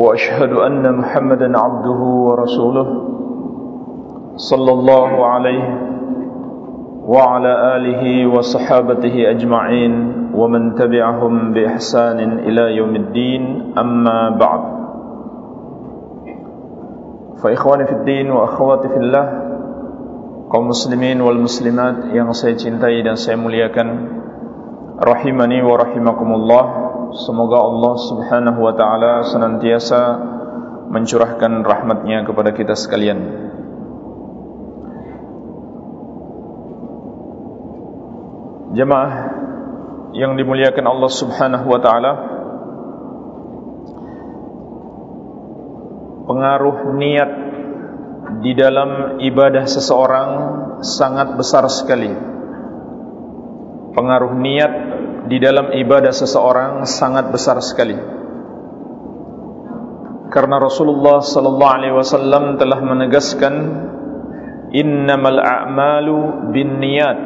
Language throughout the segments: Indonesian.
وأشهد أن محمدا عبده ورسوله صلى الله عليه وعلى آله وصحابته أجمعين ومن تبعهم بإحسان إلى يوم الدين. أما بعد فإخواني في الدين وأخواتي في الله kaum muslimin wal muslimat yang saya cintai dan saya muliakan rahimani wa rahimakumullah semoga Allah Subhanahu wa taala senantiasa mencurahkan rahmatnya kepada kita sekalian Jemaah yang dimuliakan Allah Subhanahu wa taala pengaruh niat di dalam ibadah seseorang sangat besar sekali. Pengaruh niat di dalam ibadah seseorang sangat besar sekali. Karena Rasulullah sallallahu alaihi wasallam telah menegaskan innamal a'malu binniyat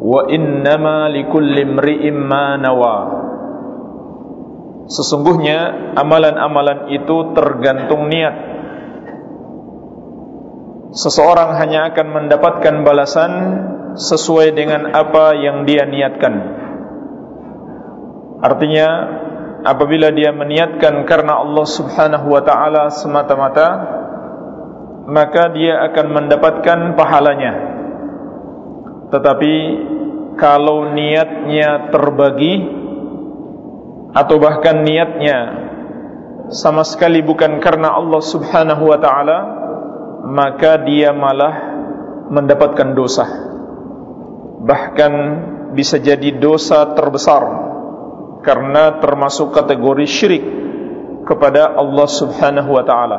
wa innama likulli imri'in ma nawa. Sesungguhnya amalan-amalan itu tergantung niat seseorang hanya akan mendapatkan balasan sesuai dengan apa yang dia niatkan. Artinya, apabila dia meniatkan karena Allah Subhanahu wa taala semata-mata, maka dia akan mendapatkan pahalanya. Tetapi kalau niatnya terbagi atau bahkan niatnya sama sekali bukan karena Allah Subhanahu wa taala, maka dia malah mendapatkan dosa bahkan bisa jadi dosa terbesar karena termasuk kategori syirik kepada Allah Subhanahu wa taala.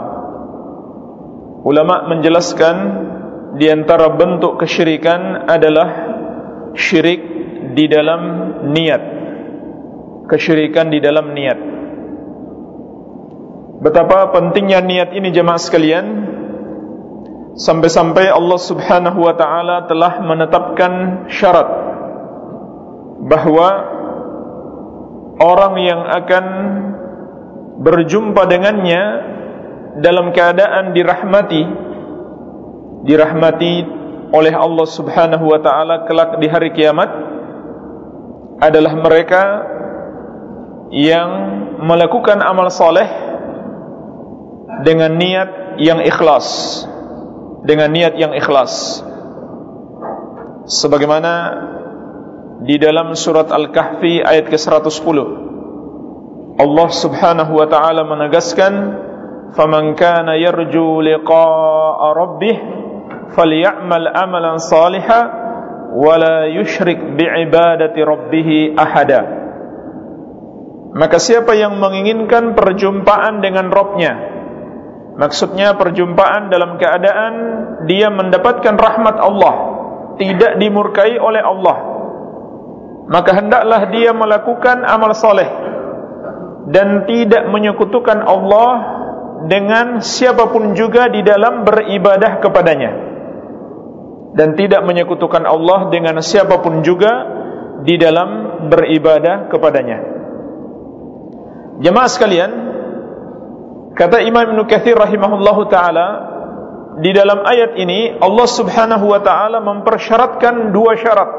Ulama menjelaskan di antara bentuk kesyirikan adalah syirik di dalam niat. Kesyirikan di dalam niat. Betapa pentingnya niat ini jemaah sekalian Sampai-sampai Allah subhanahu wa ta'ala telah menetapkan syarat Bahawa Orang yang akan berjumpa dengannya Dalam keadaan dirahmati Dirahmati oleh Allah subhanahu wa ta'ala Kelak di hari kiamat Adalah mereka Yang melakukan amal soleh Dengan niat yang ikhlas dengan niat yang ikhlas. Sebagaimana di dalam surat Al-Kahfi ayat ke-110 Allah Subhanahu wa taala menegaskan faman kana yarju liqa'a rabbih falyamal amalan salihan wala yusyrik biibadati rabbih ahada. Maka siapa yang menginginkan perjumpaan dengan Rabbnya Maksudnya perjumpaan dalam keadaan dia mendapatkan rahmat Allah, tidak dimurkai oleh Allah. Maka hendaklah dia melakukan amal soleh dan tidak menyekutukan Allah dengan siapa pun juga di dalam beribadah kepadanya. Dan tidak menyekutukan Allah dengan siapa pun juga di dalam beribadah kepadanya. Jemaah sekalian, Kata Imam Ibn Kathir rahimahullahu ta'ala Di dalam ayat ini Allah subhanahu wa ta'ala mempersyaratkan dua syarat.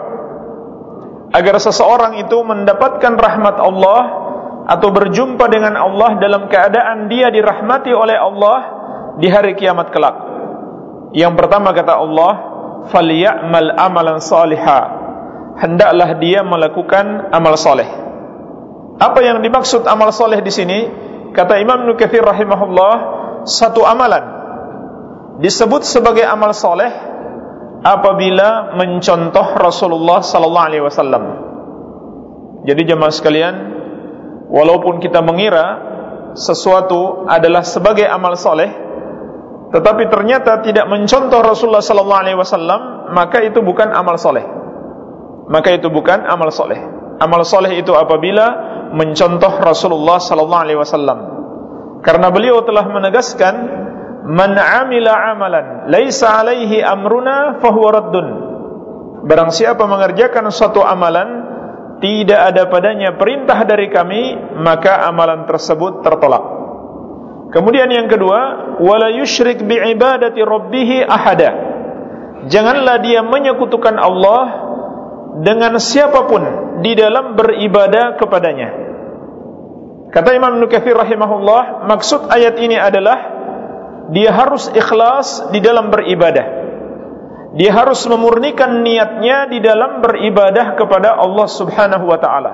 Agar seseorang itu mendapatkan rahmat Allah Atau berjumpa dengan Allah dalam keadaan dia dirahmati oleh Allah Di hari kiamat kelak. Yang pertama kata Allah Faliya'mal amalan salihah. Hendaklah dia melakukan amal soleh Apa yang dimaksud amal soleh di sini? Kata Imam Nukathir rahimahullah Satu amalan Disebut sebagai amal soleh Apabila mencontoh Rasulullah Sallallahu Alaihi Wasallam Jadi jemaah sekalian Walaupun kita mengira sesuatu adalah sebagai amal soleh, tetapi ternyata tidak mencontoh Rasulullah sallallahu alaihi wasallam, maka itu bukan amal soleh. Maka itu bukan amal soleh. Amal soleh itu apabila mencontoh Rasulullah sallallahu alaihi wasallam. Karena beliau telah menegaskan, "Man 'amila 'amalan laisa 'alaihi amruna fahuwa raddun." Barang siapa mengerjakan suatu amalan tidak ada padanya perintah dari kami maka amalan tersebut tertolak kemudian yang kedua wala yusyrik bi ibadati rabbih ahada janganlah dia menyekutukan Allah dengan siapa pun di dalam beribadah kepadanya kata Imam Nukathir rahimahullah maksud ayat ini adalah dia harus ikhlas di dalam beribadah dia harus memurnikan niatnya di dalam beribadah kepada Allah Subhanahu wa taala.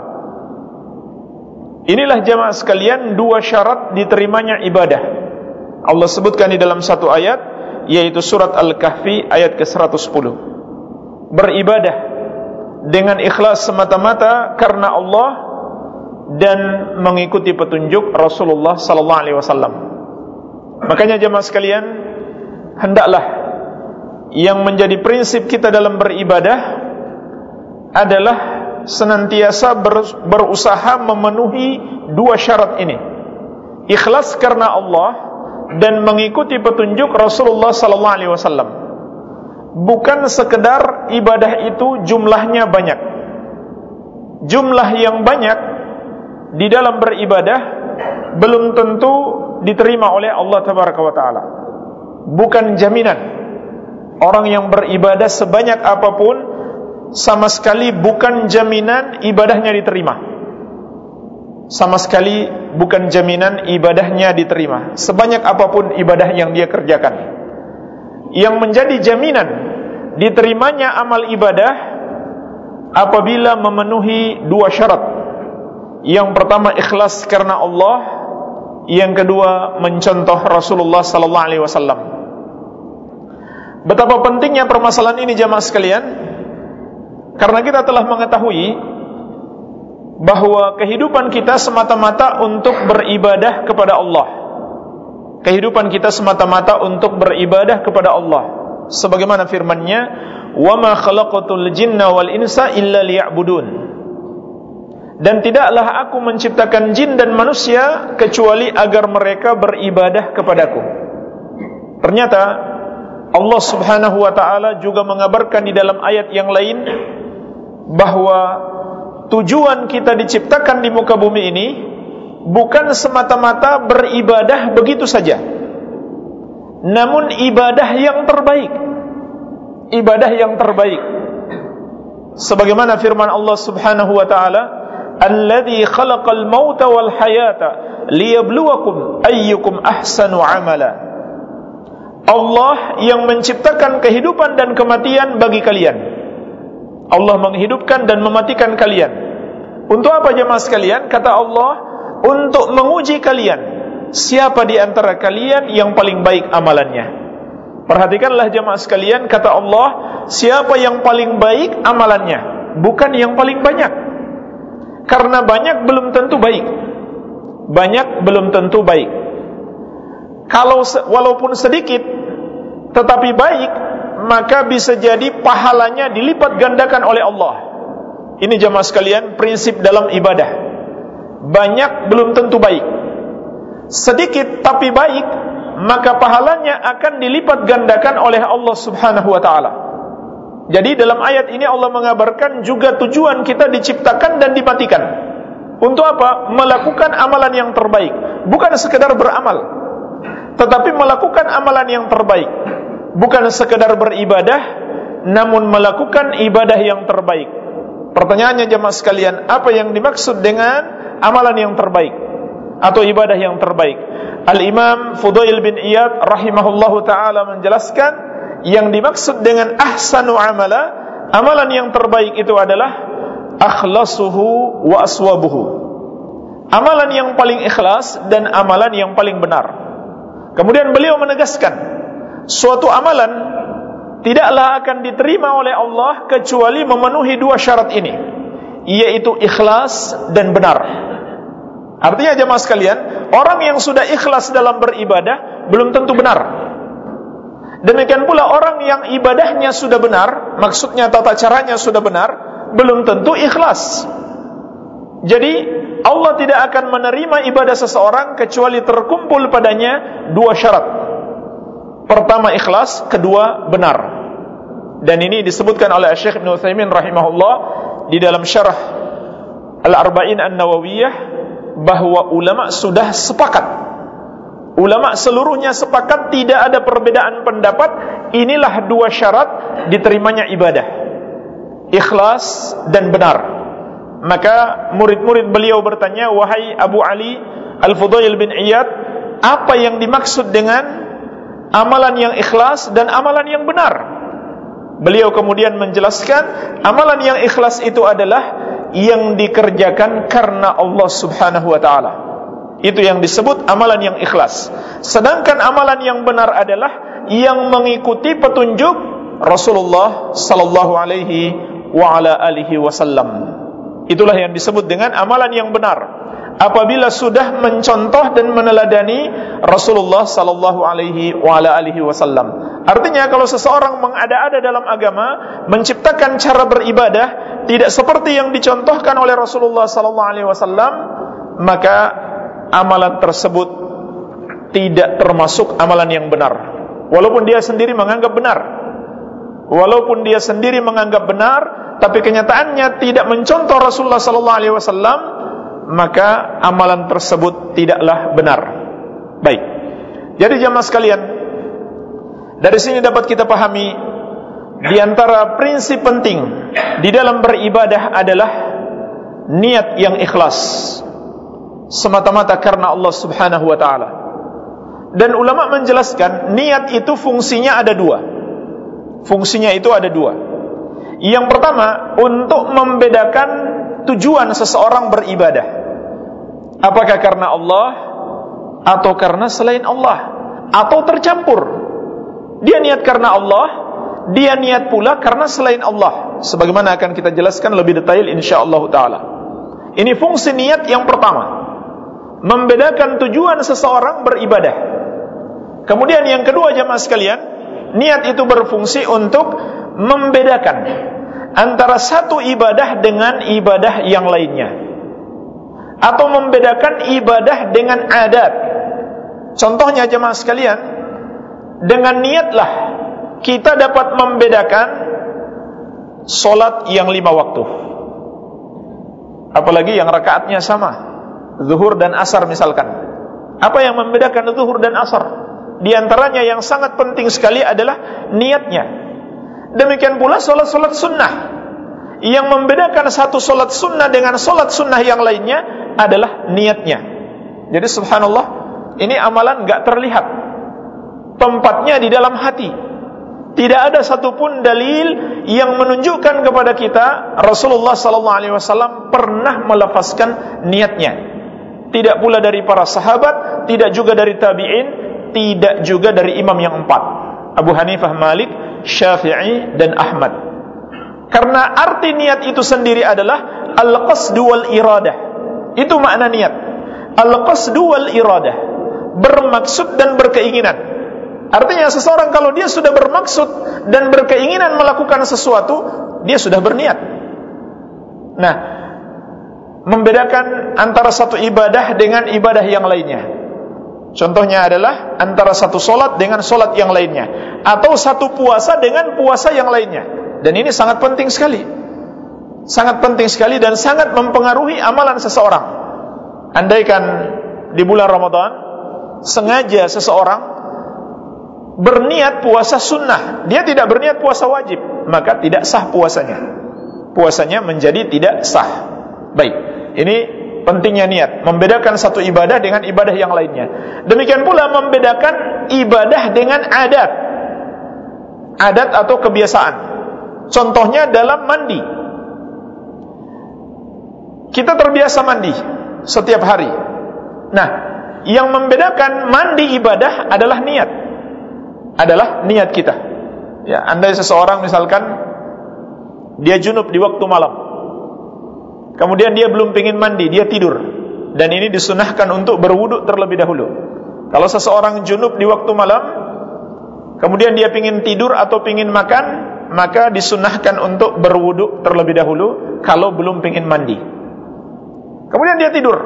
Inilah jamaah sekalian dua syarat diterimanya ibadah. Allah sebutkan di dalam satu ayat yaitu surat Al-Kahfi ayat ke-110. Beribadah dengan ikhlas semata-mata karena Allah dan mengikuti petunjuk Rasulullah sallallahu alaihi wasallam. Makanya jemaah sekalian, hendaklah yang menjadi prinsip kita dalam beribadah adalah senantiasa berusaha memenuhi dua syarat ini. Ikhlas karena Allah dan mengikuti petunjuk Rasulullah sallallahu alaihi wasallam. Bukan sekedar ibadah itu jumlahnya banyak. Jumlah yang banyak di dalam beribadah belum tentu diterima oleh Allah tabaraka taala. Bukan jaminan Orang yang beribadah sebanyak apa pun sama sekali bukan jaminan ibadahnya diterima. Sama sekali bukan jaminan ibadahnya diterima. Sebanyak apa pun ibadah yang dia kerjakan. Yang menjadi jaminan diterimanya amal ibadah apabila memenuhi dua syarat. Yang pertama ikhlas karena Allah, yang kedua mencontoh Rasulullah sallallahu alaihi wasallam. Betapa pentingnya permasalahan ini jamaah sekalian Karena kita telah mengetahui Bahwa kehidupan kita semata-mata untuk beribadah kepada Allah kehidupan kita semata-mata untuk beribadah kepada Allah. Sebagaimana firman-Nya wa ma khalaqatul jinna wal insa illa liya'budun. Dan tidaklah aku menciptakan jin dan manusia kecuali agar mereka beribadah kepadaku. Ternyata Allah Subhanahu wa taala juga mengabarkan di dalam ayat yang lain bahwa tujuan kita diciptakan di muka bumi ini bukan semata-mata beribadah begitu saja. Namun ibadah yang terbaik. Ibadah yang terbaik. Sebagaimana firman Allah Subhanahu wa taala, "Alladzi khalaqal mauta wal hayata liyabluwakum ayyukum ahsanu amala." Allah yang menciptakan kehidupan dan kematian bagi kalian. Allah menghidupkan dan mematikan kalian. Untuk apa jemaah sekalian? Kata Allah, untuk menguji kalian. Siapa di antara kalian yang paling baik amalannya? Perhatikanlah jemaah sekalian, kata Allah, siapa yang paling baik amalannya, bukan yang paling banyak. Karena banyak belum tentu baik. Banyak belum tentu baik. Kalau walaupun sedikit tetapi baik, maka bisa jadi pahalanya dilipat gandakan oleh Allah. Ini jemaah sekalian, prinsip dalam ibadah. Banyak belum tentu baik. Sedikit tapi baik, maka pahalanya akan dilipat gandakan oleh Allah Subhanahu wa taala. Jadi dalam ayat ini Allah mengabarkan juga tujuan kita diciptakan dan dimatikan. Untuk apa? Melakukan amalan yang terbaik, bukan sekedar beramal tetapi melakukan amalan yang terbaik bukan sekedar beribadah namun melakukan ibadah yang terbaik pertanyaannya jemaah sekalian apa yang dimaksud dengan amalan yang terbaik atau ibadah yang terbaik. Al-Imam Fudail bin Iyad rahimahullahu taala menjelaskan yang dimaksud dengan ahsanu amala amalan yang terbaik itu adalah akhlasuhu wa aswabuhu. Amalan yang paling ikhlas dan amalan yang paling benar. Kemudian beliau menegaskan suatu amalan tidaklah akan diterima oleh Allah kecuali memenuhi dua syarat ini yaitu ikhlas dan benar. Artinya jemaah sekalian, orang yang sudah ikhlas dalam beribadah belum tentu benar. Demikian pula orang yang ibadahnya sudah benar, maksudnya tata caranya sudah benar, belum tentu ikhlas. Jadi Allah tidak akan menerima ibadah seseorang kecuali terkumpul padanya dua syarat. Pertama ikhlas, kedua benar. Dan ini disebutkan oleh Syekh Ibn Utsaimin rahimahullah di dalam syarah Al-Arba'in An-Nawawiyah bahwa ulama sudah sepakat. Ulama seluruhnya sepakat tidak ada perbedaan pendapat. Inilah dua syarat diterimanya ibadah. Ikhlas dan benar. Maka murid-murid beliau bertanya wahai Abu Ali Al-Fudail bin Iyad apa yang dimaksud dengan amalan yang ikhlas dan amalan yang benar? Beliau kemudian menjelaskan amalan yang ikhlas itu adalah yang dikerjakan karena Allah Subhanahu wa taala. Itu yang disebut amalan yang ikhlas. Sedangkan amalan yang benar adalah yang mengikuti petunjuk Rasulullah sallallahu alaihi wa ala alihi wasallam. Itulah yang disebut dengan amalan yang benar. Apabila sudah mencontoh dan meneladani Rasulullah sallallahu alaihi wa alihi wasallam. Artinya kalau seseorang mengada-ada dalam agama, menciptakan cara beribadah tidak seperti yang dicontohkan oleh Rasulullah sallallahu alaihi wasallam, maka amalan tersebut tidak termasuk amalan yang benar. Walaupun dia sendiri menganggap benar. Walaupun dia sendiri menganggap benar, tapi kenyataannya tidak mencontoh Rasulullah sallallahu alaihi wasallam, maka amalan tersebut tidaklah benar. Baik. Jadi jamaah sekalian, dari sini dapat kita pahami di antara prinsip penting di dalam beribadah adalah niat yang ikhlas semata-mata karena Allah Subhanahu wa taala. Dan ulama menjelaskan niat itu fungsinya ada dua. Fungsinya itu ada dua. Yang pertama untuk membedakan tujuan seseorang beribadah. Apakah karena Allah atau karena selain Allah atau tercampur dia niat karena Allah, dia niat pula karena selain Allah. Sebagaimana akan kita jelaskan lebih detail insyaallah taala. Ini fungsi niat yang pertama. Membedakan tujuan seseorang beribadah. Kemudian yang kedua jemaah sekalian, niat itu berfungsi untuk membedakan antara satu ibadah dengan ibadah yang lainnya. Atau membedakan ibadah dengan adat. Contohnya jemaah sekalian, dengan niatlah kita dapat membedakan solat yang lima waktu. Apalagi yang rakaatnya sama, zuhur dan asar misalkan. Apa yang membedakan zuhur dan asar? Di antaranya yang sangat penting sekali adalah niatnya. Demikian pula solat-solat sunnah. Yang membedakan satu solat sunnah dengan solat sunnah yang lainnya adalah niatnya. Jadi subhanallah, ini amalan gak terlihat tempatnya di dalam hati. Tidak ada satupun dalil yang menunjukkan kepada kita Rasulullah wasallam pernah melafazkan niatnya. Tidak pula dari para sahabat, tidak juga dari tabi'in, tidak juga dari imam yang empat. Abu Hanifah, Malik, Syafi'i dan Ahmad. Karena arti niat itu sendiri adalah al-qasdu wal iradah. Itu makna niat. Al-qasdu wal iradah. Bermaksud dan berkeinginan. Artinya seseorang kalau dia sudah bermaksud dan berkeinginan melakukan sesuatu, dia sudah berniat. Nah, membedakan antara satu ibadah dengan ibadah yang lainnya. Contohnya adalah antara satu solat dengan solat yang lainnya, atau satu puasa dengan puasa yang lainnya. Dan ini sangat penting sekali, sangat penting sekali dan sangat mempengaruhi amalan seseorang. Andaikan di bulan Ramadan sengaja seseorang berniat puasa sunnah, dia tidak berniat puasa wajib, maka tidak sah puasanya. Puasanya menjadi tidak sah. Baik, ini pentingnya niat, membedakan satu ibadah dengan ibadah yang lainnya. Demikian pula membedakan ibadah dengan adat. Adat atau kebiasaan. Contohnya dalam mandi. Kita terbiasa mandi setiap hari. Nah, yang membedakan mandi ibadah adalah niat adalah niat kita. Ya, andai seseorang misalkan dia junub di waktu malam. Kemudian dia belum ingin mandi, dia tidur. dan ini disunahkan untuk berwuduk terlebih dahulu. Kalau seseorang junub di waktu malam, kemudian dia ingin tidur atau ingin makan, maka disunahkan untuk berwuduk terlebih dahulu kalau belum ingin mandi. Kemudian dia tidur.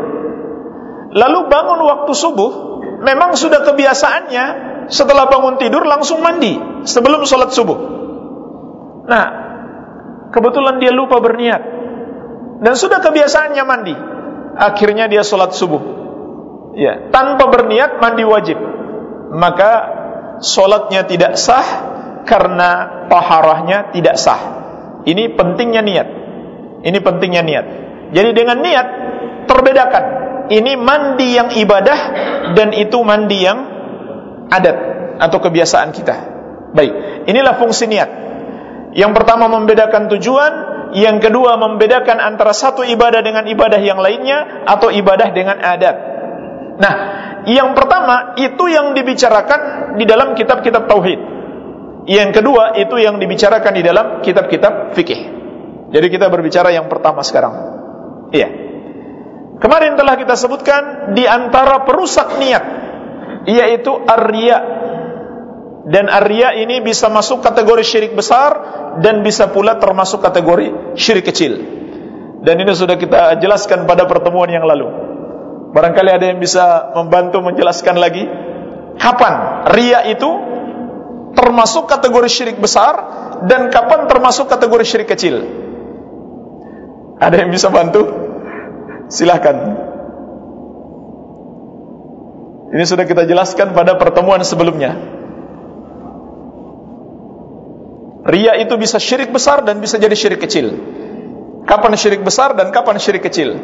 Lalu bangun waktu subuh, memang sudah kebiasaannya setelah bangun tidur langsung mandi sebelum sholat subuh. Nah, kebetulan dia lupa berniat dan sudah kebiasaannya mandi. Akhirnya dia sholat subuh. Ya, tanpa berniat mandi wajib. Maka sholatnya tidak sah karena taharahnya tidak sah. Ini pentingnya niat. Ini pentingnya niat. Jadi dengan niat terbedakan. Ini mandi yang ibadah dan itu mandi yang adat atau kebiasaan kita. Baik, inilah fungsi niat. Yang pertama membedakan tujuan, yang kedua membedakan antara satu ibadah dengan ibadah yang lainnya atau ibadah dengan adat. Nah, yang pertama itu yang dibicarakan di dalam kitab-kitab tauhid. Yang kedua itu yang dibicarakan di dalam kitab-kitab fikih. Jadi kita berbicara yang pertama sekarang. Iya. Kemarin telah kita sebutkan di antara perusak niat yaitu ar-riya. Dan ar-riya ini bisa masuk kategori syirik besar dan bisa pula termasuk kategori syirik kecil. Dan ini sudah kita jelaskan pada pertemuan yang lalu. Barangkali ada yang bisa membantu menjelaskan lagi kapan riya itu termasuk kategori syirik besar dan kapan termasuk kategori syirik kecil. Ada yang bisa bantu? Silahkan Ini sudah kita jelaskan pada pertemuan sebelumnya Ria itu bisa syirik besar dan bisa jadi syirik kecil Kapan syirik besar dan kapan syirik kecil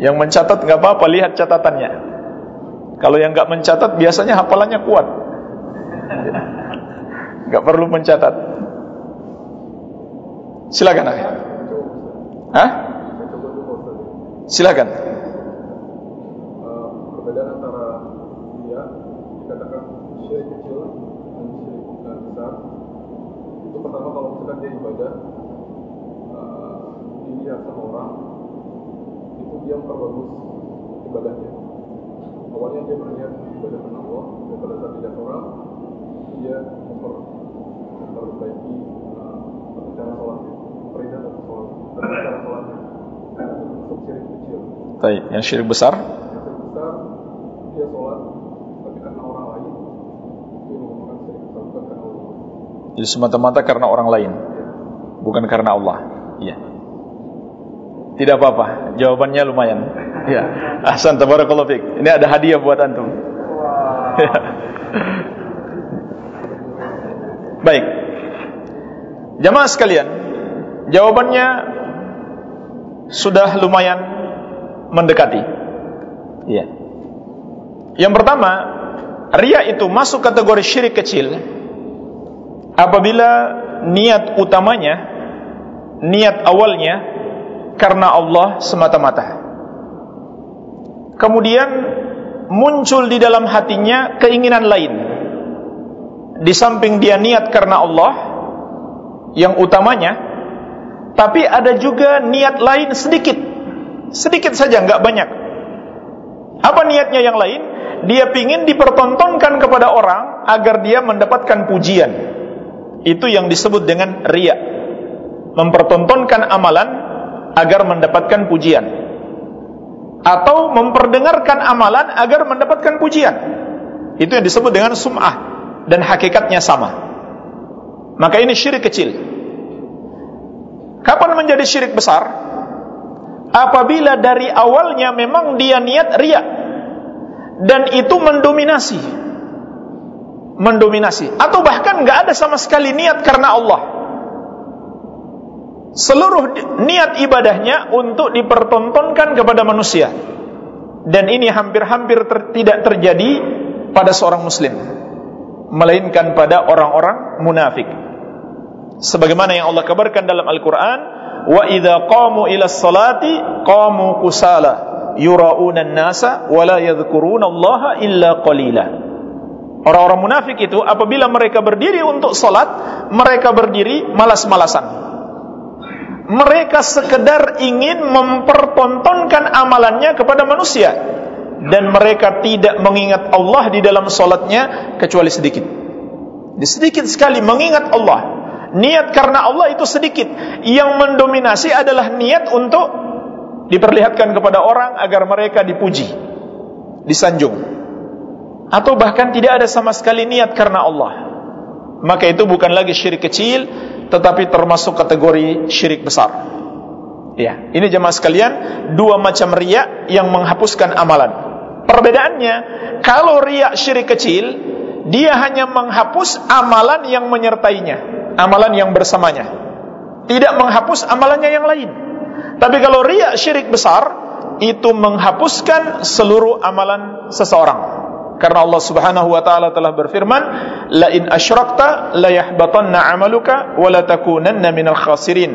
Yang mencatat nggak apa-apa lihat catatannya Kalau yang nggak mencatat biasanya hafalannya kuat Nggak perlu mencatat Silakan. Hah? Silakan. Perbedaan antara dia syirik kecil dan syirik besar. Itu pertama kalau misalkan dia ibadah uh, dilihat sama orang itu dia memperbagus ibadahnya. Awalnya dia berniat ibadah Allah, dan pada saat dilihat orang dia memper, memperbaiki uh, cara sholatnya. Baik, yang syirik besar? Yang syirik besar dia sholat tapi karena orang lain dia menggunakan syirik besar bukan karena Allah. Jadi semata-mata karena orang lain, bukan karena Allah. Iya. Tidak apa-apa, jawabannya lumayan. Ya, ahsan tabarakallahu fik. Ini ada hadiah buat antum. Ya. Baik. Jamaah sekalian, Jawabannya sudah lumayan mendekati. Iya. Yang pertama, ria itu masuk kategori syirik kecil apabila niat utamanya, niat awalnya karena Allah semata-mata. Kemudian muncul di dalam hatinya keinginan lain. Di samping dia niat karena Allah yang utamanya tapi ada juga niat lain sedikit. Sedikit saja, nggak banyak. Apa niatnya yang lain? Dia pingin dipertontonkan kepada orang agar dia mendapatkan pujian. Itu yang disebut dengan ria. Mempertontonkan amalan agar mendapatkan pujian. Atau memperdengarkan amalan agar mendapatkan pujian. Itu yang disebut dengan sum'ah. Dan hakikatnya sama. Maka ini syirik kecil. Kapan menjadi syirik besar? Apabila dari awalnya memang dia niat riak dan itu mendominasi, mendominasi, atau bahkan nggak ada sama sekali niat karena Allah. Seluruh niat ibadahnya untuk dipertontonkan kepada manusia, dan ini hampir-hampir ter tidak terjadi pada seorang Muslim, melainkan pada orang-orang munafik. Sebagaimana yang Allah kabarkan dalam Al-Qur'an wa idza qamu ila salati qamu kusala yurauna an-nasa wa la yadhkuruna Allah illa qalila Orang-orang munafik itu apabila mereka berdiri untuk salat mereka berdiri malas-malasan mereka sekedar ingin mempertontonkan amalannya kepada manusia dan mereka tidak mengingat Allah di dalam solatnya kecuali sedikit. Sedikit sekali mengingat Allah. Niat karena Allah itu sedikit. Yang mendominasi adalah niat untuk diperlihatkan kepada orang agar mereka dipuji, disanjung. Atau bahkan tidak ada sama sekali niat karena Allah. Maka itu bukan lagi syirik kecil, tetapi termasuk kategori syirik besar. Ya, ini jemaah sekalian, dua macam riak yang menghapuskan amalan. Perbedaannya, kalau riak syirik kecil, dia hanya menghapus amalan yang menyertainya, amalan yang bersamanya. Tidak menghapus amalannya yang lain. Tapi kalau riak syirik besar, itu menghapuskan seluruh amalan seseorang. Karena Allah Subhanahu wa taala telah berfirman, "La in asyrakta la yahbatanna 'amaluka wa la takunanna minal khasirin."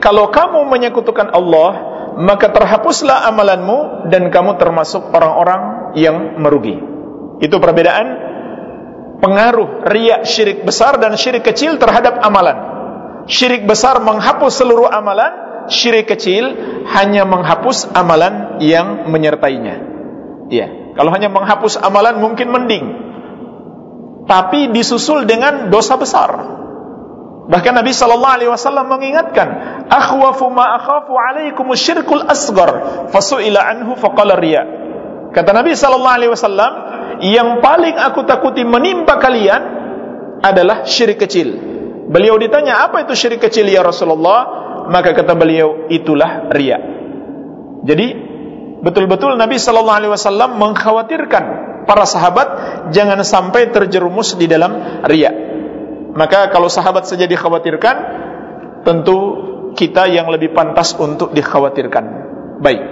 Kalau kamu menyekutukan Allah, maka terhapuslah amalanmu dan kamu termasuk orang-orang yang merugi. Itu perbedaan pengaruh riya syirik besar dan syirik kecil terhadap amalan. Syirik besar menghapus seluruh amalan, syirik kecil hanya menghapus amalan yang menyertainya. Iya. Kalau hanya menghapus amalan mungkin mending. Tapi disusul dengan dosa besar. Bahkan Nabi sallallahu alaihi wasallam mengingatkan, "Akhwafu ma akhafu alaikum syirkul asghar." Fasuila anhu faqala riya. Kata Nabi sallallahu alaihi wasallam, yang paling aku takuti menimpa kalian adalah syirik kecil. Beliau ditanya, "Apa itu syirik kecil ya Rasulullah?" Maka kata beliau, "Itulah riya." Jadi betul-betul Nabi sallallahu alaihi wasallam mengkhawatirkan para sahabat jangan sampai terjerumus di dalam riya. Maka kalau sahabat saja dikhawatirkan, tentu kita yang lebih pantas untuk dikhawatirkan. Baik.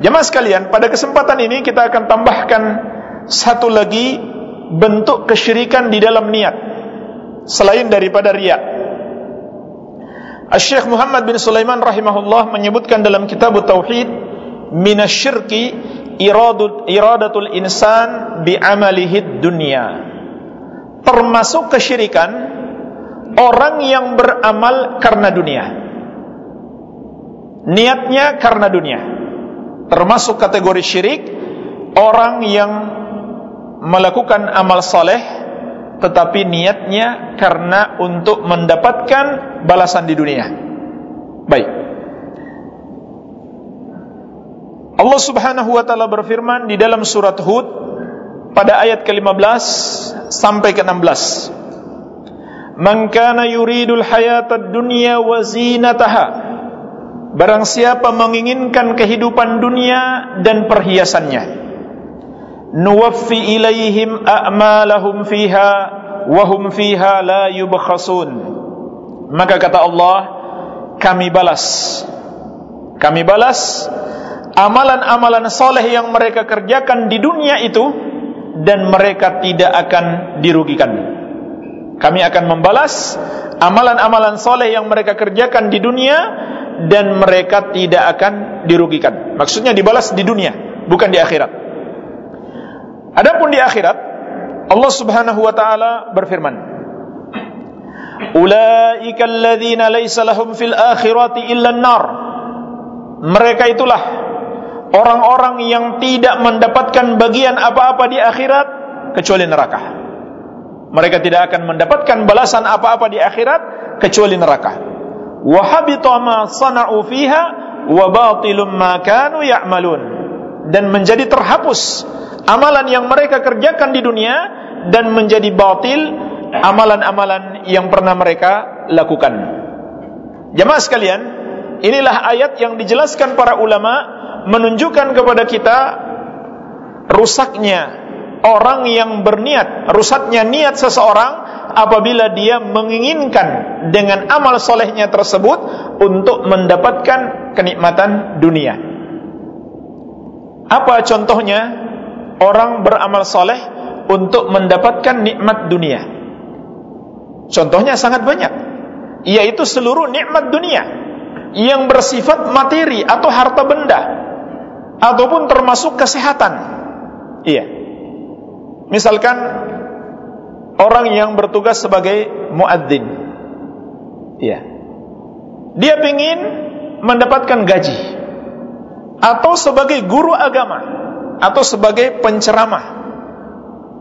Jemaah sekalian, pada kesempatan ini kita akan tambahkan satu lagi bentuk kesyirikan di dalam niat selain daripada riya. Asy-Syaikh Muhammad bin Sulaiman rahimahullah menyebutkan dalam kitab Tauhid minasyirki iradut iradatul insan bi amalihid dunia. Termasuk kesyirikan orang yang beramal karena dunia. Niatnya karena dunia. Termasuk kategori syirik orang yang melakukan amal soleh tetapi niatnya karena untuk mendapatkan balasan di dunia. Baik Allah Subhanahu wa taala berfirman di dalam surat Hud pada ayat ke-15 sampai ke-16. Man kana yuridul hayatad dunya wa zinataha Barang siapa menginginkan kehidupan dunia dan perhiasannya Nuwaffi ilaihim a'malahum fiha Wahum fiha la yubkhasun Maka kata Allah Kami balas Kami balas amalan-amalan soleh yang mereka kerjakan di dunia itu dan mereka tidak akan dirugikan. Kami akan membalas amalan-amalan soleh yang mereka kerjakan di dunia dan mereka tidak akan dirugikan. Maksudnya dibalas di dunia, bukan di akhirat. Adapun di akhirat, Allah Subhanahu wa taala berfirman, "Ulaika alladzina laisa lahum fil akhirati illa an-nar." Mereka itulah orang-orang yang tidak mendapatkan bagian apa-apa di akhirat kecuali neraka. Mereka tidak akan mendapatkan balasan apa-apa di akhirat kecuali neraka. Wa sana'u fiha wa batilum ma ya'malun. Dan menjadi terhapus amalan yang mereka kerjakan di dunia dan menjadi batil amalan-amalan yang pernah mereka lakukan. Jemaah sekalian, inilah ayat yang dijelaskan para ulama menunjukkan kepada kita rusaknya orang yang berniat, rusaknya niat seseorang apabila dia menginginkan dengan amal solehnya tersebut untuk mendapatkan kenikmatan dunia. Apa contohnya orang beramal soleh untuk mendapatkan nikmat dunia? Contohnya sangat banyak, yaitu seluruh nikmat dunia yang bersifat materi atau harta benda ataupun termasuk kesehatan. Iya. Misalkan orang yang bertugas sebagai muadzin. Iya. dia ingin mendapatkan gaji atau sebagai guru agama atau sebagai penceramah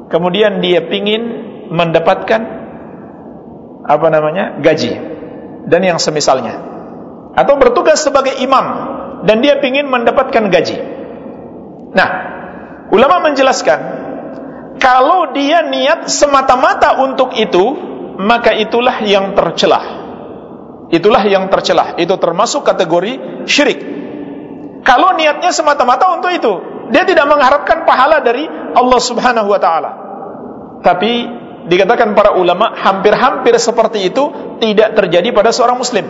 kemudian dia ingin mendapatkan apa namanya gaji dan yang semisalnya atau bertugas sebagai imam dan dia ingin mendapatkan gaji nah ulama menjelaskan kalau dia niat semata-mata untuk itu maka itulah yang tercelah Itulah yang tercelah. Itu termasuk kategori syirik. Kalau niatnya semata-mata untuk itu, dia tidak mengharapkan pahala dari Allah Subhanahu wa taala. Tapi dikatakan para ulama hampir-hampir seperti itu tidak terjadi pada seorang muslim.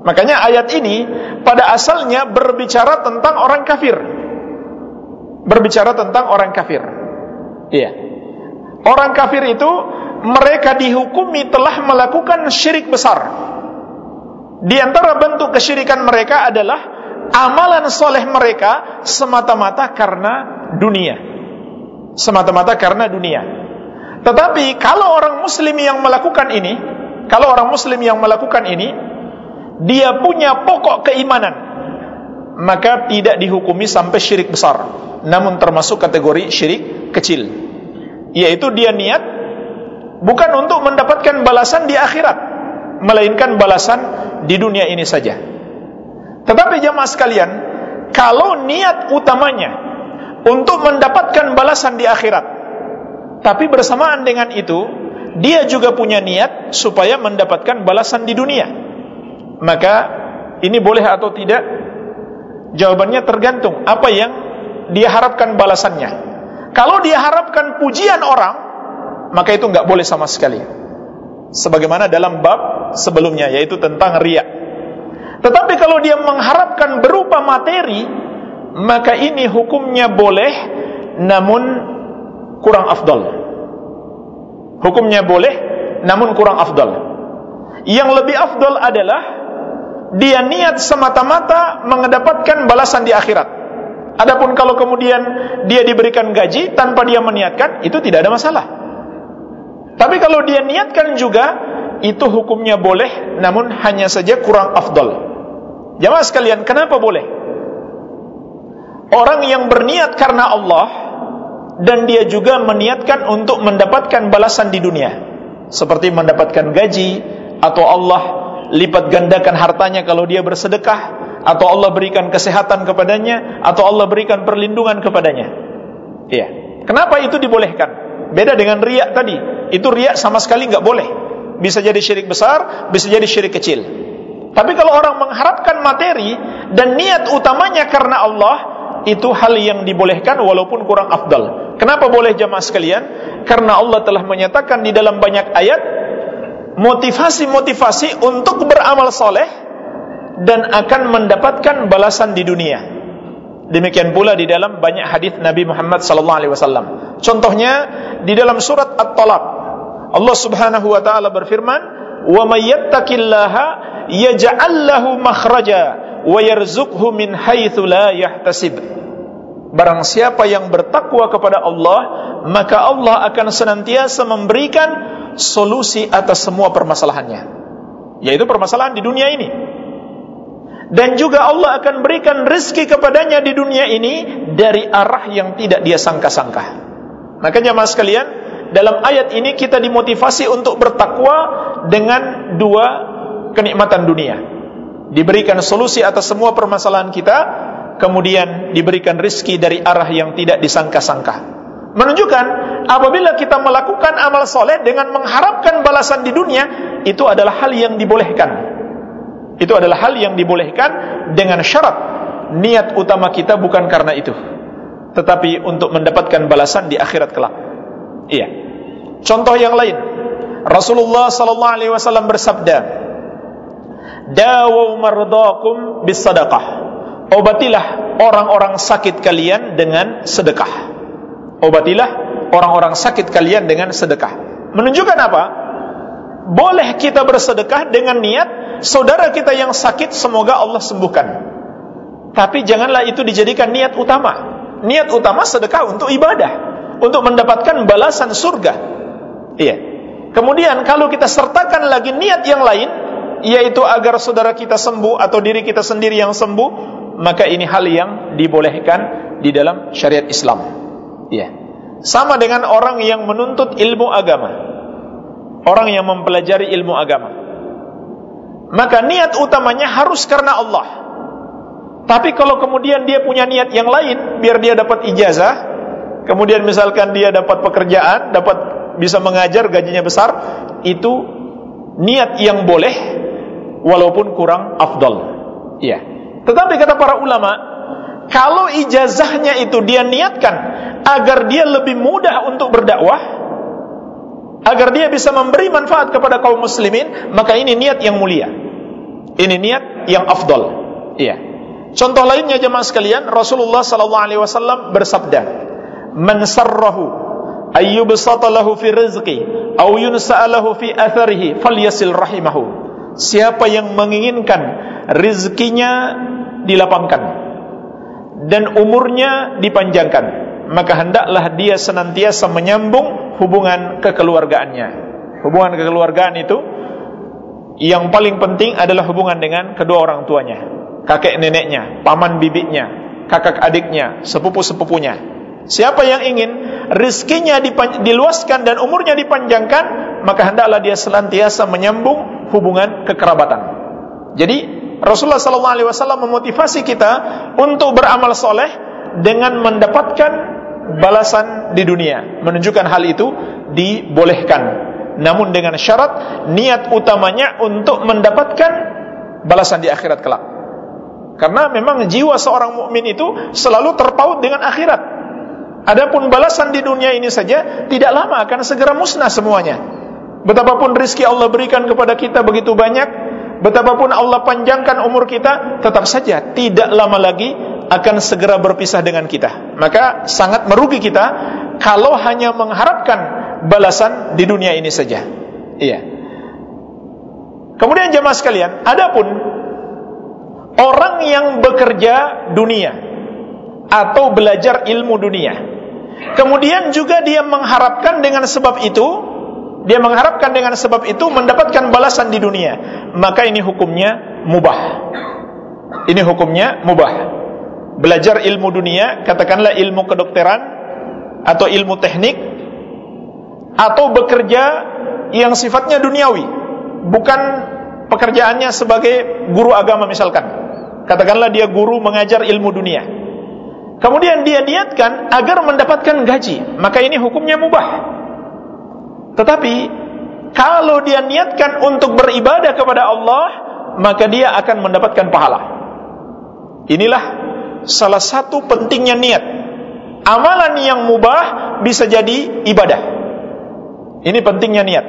Makanya ayat ini pada asalnya berbicara tentang orang kafir. Berbicara tentang orang kafir. Iya. Orang kafir itu mereka dihukumi telah melakukan syirik besar. Di antara bentuk kesyirikan mereka adalah amalan soleh mereka semata-mata karena dunia. Semata-mata karena dunia. Tetapi kalau orang muslim yang melakukan ini, kalau orang muslim yang melakukan ini, dia punya pokok keimanan, maka tidak dihukumi sampai syirik besar, namun termasuk kategori syirik kecil. Yaitu dia niat bukan untuk mendapatkan balasan di akhirat, melainkan balasan di dunia ini saja. Tetapi jemaah sekalian, kalau niat utamanya untuk mendapatkan balasan di akhirat, tapi bersamaan dengan itu, dia juga punya niat supaya mendapatkan balasan di dunia. Maka ini boleh atau tidak? Jawabannya tergantung apa yang dia harapkan balasannya. Kalau dia harapkan pujian orang, maka itu nggak boleh sama sekali. Sebagaimana dalam bab sebelumnya yaitu tentang riak. Tetapi kalau dia mengharapkan berupa materi, maka ini hukumnya boleh namun kurang afdal. Hukumnya boleh namun kurang afdal. Yang lebih afdal adalah dia niat semata-mata mendapatkan balasan di akhirat. Adapun kalau kemudian dia diberikan gaji tanpa dia meniatkan, itu tidak ada masalah. Tapi kalau dia niatkan juga itu hukumnya boleh namun hanya saja kurang afdal. Jamaah sekalian, kenapa boleh? Orang yang berniat karena Allah dan dia juga meniatkan untuk mendapatkan balasan di dunia seperti mendapatkan gaji atau Allah lipat gandakan hartanya kalau dia bersedekah atau Allah berikan kesehatan kepadanya atau Allah berikan perlindungan kepadanya. Iya. Kenapa itu dibolehkan? Beda dengan riak tadi. Itu riak sama sekali nggak boleh bisa jadi syirik besar, bisa jadi syirik kecil. Tapi kalau orang mengharapkan materi dan niat utamanya karena Allah, itu hal yang dibolehkan walaupun kurang afdal. Kenapa boleh jamaah sekalian? Karena Allah telah menyatakan di dalam banyak ayat motivasi-motivasi untuk beramal soleh dan akan mendapatkan balasan di dunia. Demikian pula di dalam banyak hadis Nabi Muhammad sallallahu alaihi wasallam. Contohnya di dalam surat At-Talaq Allah Subhanahu wa taala berfirman, "Wa may yattaqillaha yaj'al lahu makhraja wa yarzuqhu min haitsu la yahtasib." Barang siapa yang bertakwa kepada Allah, maka Allah akan senantiasa memberikan solusi atas semua permasalahannya. Yaitu permasalahan di dunia ini. Dan juga Allah akan berikan rezeki kepadanya di dunia ini dari arah yang tidak dia sangka-sangka. Makanya mas sekalian, dalam ayat ini kita dimotivasi untuk bertakwa dengan dua kenikmatan dunia. Diberikan solusi atas semua permasalahan kita, kemudian diberikan rizki dari arah yang tidak disangka-sangka. Menunjukkan apabila kita melakukan amal soleh dengan mengharapkan balasan di dunia, itu adalah hal yang dibolehkan. Itu adalah hal yang dibolehkan dengan syarat niat utama kita bukan karena itu, tetapi untuk mendapatkan balasan di akhirat kelak. Iya. Contoh yang lain, Rasulullah sallallahu alaihi wasallam bersabda, "Dawu mardakum bis sadaqah." Obatilah orang-orang sakit kalian dengan sedekah. Obatilah orang-orang sakit kalian dengan sedekah. Menunjukkan apa? Boleh kita bersedekah dengan niat saudara kita yang sakit semoga Allah sembuhkan. Tapi janganlah itu dijadikan niat utama. Niat utama sedekah untuk ibadah untuk mendapatkan balasan surga. Iya. Kemudian kalau kita sertakan lagi niat yang lain, yaitu agar saudara kita sembuh atau diri kita sendiri yang sembuh, maka ini hal yang dibolehkan di dalam syariat Islam. Ya. Sama dengan orang yang menuntut ilmu agama. Orang yang mempelajari ilmu agama. Maka niat utamanya harus karena Allah. Tapi kalau kemudian dia punya niat yang lain biar dia dapat ijazah, kemudian misalkan dia dapat pekerjaan, dapat bisa mengajar gajinya besar, itu niat yang boleh walaupun kurang afdal. Iya. Tetapi kata para ulama, kalau ijazahnya itu dia niatkan agar dia lebih mudah untuk berdakwah, agar dia bisa memberi manfaat kepada kaum muslimin, maka ini niat yang mulia. Ini niat yang afdal. Iya. Contoh lainnya jemaah sekalian, Rasulullah sallallahu alaihi wasallam bersabda, "Man sarrahu ayyubsata lahu fi rizqi aw yunsa'alahu fi atharihi falyasil rahimahu." Siapa yang menginginkan rizkinya dilapangkan dan umurnya dipanjangkan, maka hendaklah dia senantiasa menyambung hubungan kekeluargaannya. Hubungan kekeluargaan itu yang paling penting adalah hubungan dengan kedua orang tuanya, kakek neneknya, paman bibiknya, kakak adiknya, sepupu-sepupunya. Siapa yang ingin rizkinya diluaskan dan umurnya dipanjangkan, maka hendaklah dia senantiasa menyambung hubungan kekerabatan. Jadi Rasulullah wasallam memotivasi kita untuk beramal soleh dengan mendapatkan balasan di dunia. Menunjukkan hal itu dibolehkan. Namun dengan syarat niat utamanya untuk mendapatkan balasan di akhirat kelak. Karena memang jiwa seorang mukmin itu selalu terpaut dengan akhirat. Adapun balasan di dunia ini saja tidak lama akan segera musnah semuanya. Betapapun rizki Allah berikan kepada kita begitu banyak, betapapun Allah panjangkan umur kita, tetap saja tidak lama lagi akan segera berpisah dengan kita. Maka sangat merugi kita kalau hanya mengharapkan balasan di dunia ini saja. Iya. Kemudian jemaah sekalian, adapun orang yang bekerja dunia atau belajar ilmu dunia, kemudian juga dia mengharapkan dengan sebab itu dia mengharapkan dengan sebab itu mendapatkan balasan di dunia, maka ini hukumnya mubah. Ini hukumnya mubah. Belajar ilmu dunia, katakanlah ilmu kedokteran atau ilmu teknik atau bekerja yang sifatnya duniawi, bukan pekerjaannya sebagai guru agama misalkan. Katakanlah dia guru mengajar ilmu dunia. Kemudian dia niatkan agar mendapatkan gaji, maka ini hukumnya mubah. Tetapi kalau dia niatkan untuk beribadah kepada Allah, maka dia akan mendapatkan pahala. Inilah salah satu pentingnya niat. Amalan yang mubah bisa jadi ibadah. Ini pentingnya niat.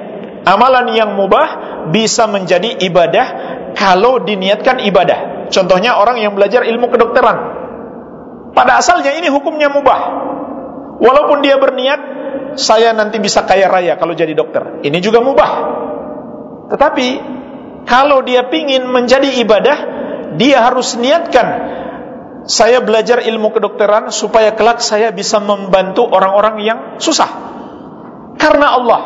Amalan yang mubah bisa menjadi ibadah kalau diniatkan ibadah. Contohnya orang yang belajar ilmu kedokteran. Pada asalnya ini hukumnya mubah. Walaupun dia berniat saya nanti bisa kaya raya kalau jadi dokter. Ini juga mubah. Tetapi kalau dia pingin menjadi ibadah, dia harus niatkan saya belajar ilmu kedokteran supaya kelak saya bisa membantu orang-orang yang susah. Karena Allah.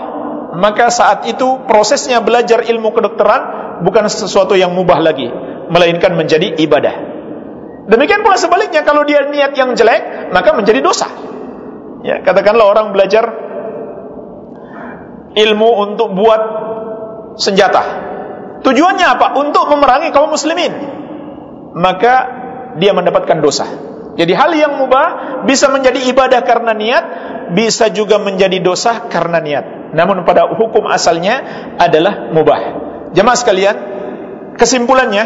Maka saat itu prosesnya belajar ilmu kedokteran bukan sesuatu yang mubah lagi, melainkan menjadi ibadah. Demikian pula sebaliknya kalau dia niat yang jelek, maka menjadi dosa. Ya, katakanlah orang belajar ilmu untuk buat senjata. Tujuannya apa? Untuk memerangi kaum muslimin. Maka dia mendapatkan dosa. Jadi hal yang mubah bisa menjadi ibadah karena niat, bisa juga menjadi dosa karena niat. Namun pada hukum asalnya adalah mubah. Jemaah sekalian, kesimpulannya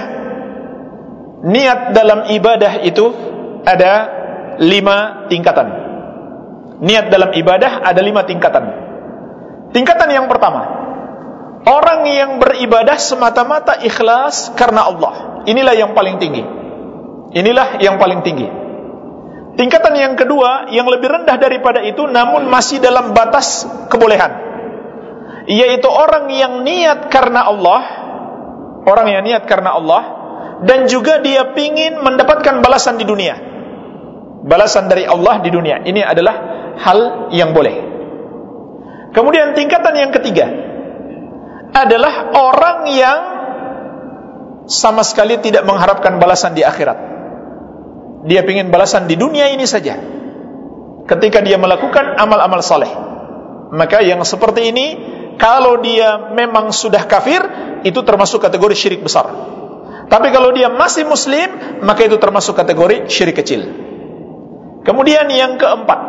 niat dalam ibadah itu ada lima tingkatan. Niat dalam ibadah ada lima tingkatan. Tingkatan yang pertama, orang yang beribadah semata-mata ikhlas karena Allah. Inilah yang paling tinggi. Inilah yang paling tinggi. Tingkatan yang kedua, yang lebih rendah daripada itu, namun masih dalam batas kebolehan, yaitu orang yang niat karena Allah, orang yang niat karena Allah, dan juga dia pingin mendapatkan balasan di dunia, balasan dari Allah di dunia. Ini adalah hal yang boleh. Kemudian tingkatan yang ketiga adalah orang yang sama sekali tidak mengharapkan balasan di akhirat. Dia ingin balasan di dunia ini saja. Ketika dia melakukan amal-amal saleh. Maka yang seperti ini kalau dia memang sudah kafir itu termasuk kategori syirik besar. Tapi kalau dia masih muslim maka itu termasuk kategori syirik kecil. Kemudian yang keempat,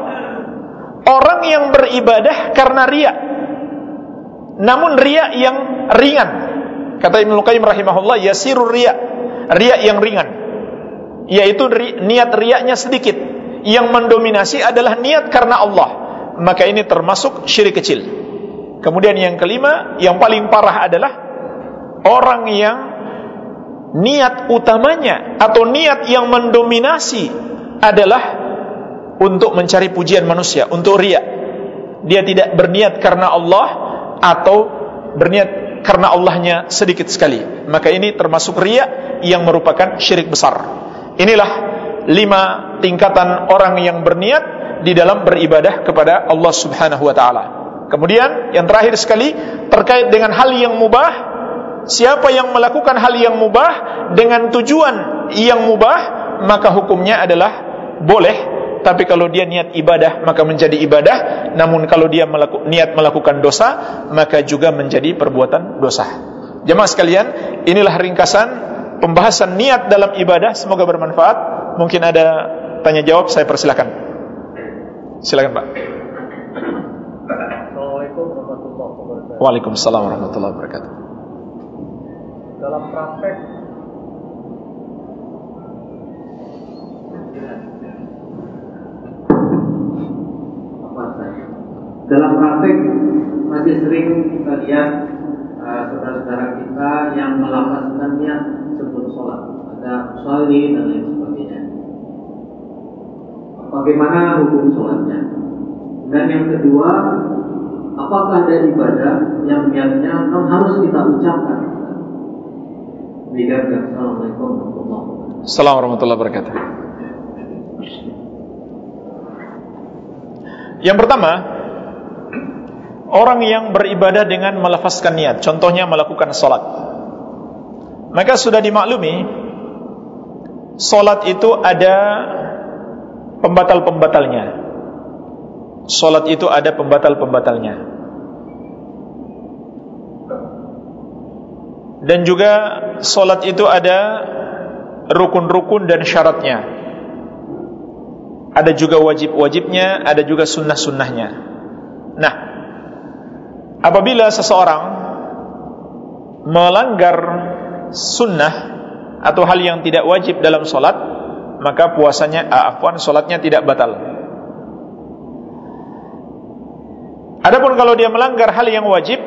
orang yang beribadah karena riak. Namun riak yang ringan Kata Ibnu Qayyim rahimahullah, yasirur riya. Riya yang ringan. Yaitu niat riyanya sedikit. Yang mendominasi adalah niat karena Allah. Maka ini termasuk syirik kecil. Kemudian yang kelima, yang paling parah adalah orang yang niat utamanya atau niat yang mendominasi adalah untuk mencari pujian manusia, untuk riya. Dia tidak berniat karena Allah atau berniat karena Allahnya sedikit sekali. Maka ini termasuk riya yang merupakan syirik besar. Inilah lima tingkatan orang yang berniat di dalam beribadah kepada Allah subhanahu wa ta'ala. Kemudian yang terakhir sekali terkait dengan hal yang mubah siapa yang melakukan hal yang mubah dengan tujuan yang mubah maka hukumnya adalah boleh tapi kalau dia niat ibadah maka menjadi ibadah. Namun kalau dia melaku, niat melakukan dosa maka juga menjadi perbuatan dosa. Jemaah sekalian inilah ringkasan pembahasan niat dalam ibadah. Semoga bermanfaat. Mungkin ada tanya jawab saya persilakan. Silakan Pak. Assalamualaikum warahmatullahi wabarakatuh. Waalaikumsalam warahmatullahi wabarakatuh. Dalam praktek dalam praktek masih sering kita lihat uh, saudara-saudara kita yang melafazkan niat sebelum sholat. Ada sholli dan lain sebagainya. Bagaimana hukum sholatnya? Dan yang kedua apakah ada ibadah yang niatnya harus kita ucapkan? Assalamualaikum. Assalamualaikum warahmatullahi wabarakatuh. Yang pertama, orang yang beribadah dengan melafazkan niat, contohnya melakukan solat, maka sudah dimaklumi, solat itu ada pembatal-pembatalnya. Solat itu ada pembatal-pembatalnya. Dan juga solat itu ada rukun-rukun dan syaratnya. Ada juga wajib-wajibnya, ada juga sunnah-sunnahnya. Nah, apabila seseorang melanggar sunnah atau hal yang tidak wajib dalam solat maka puasanya ah, afwan solatnya tidak batal. Adapun kalau dia melanggar hal yang wajib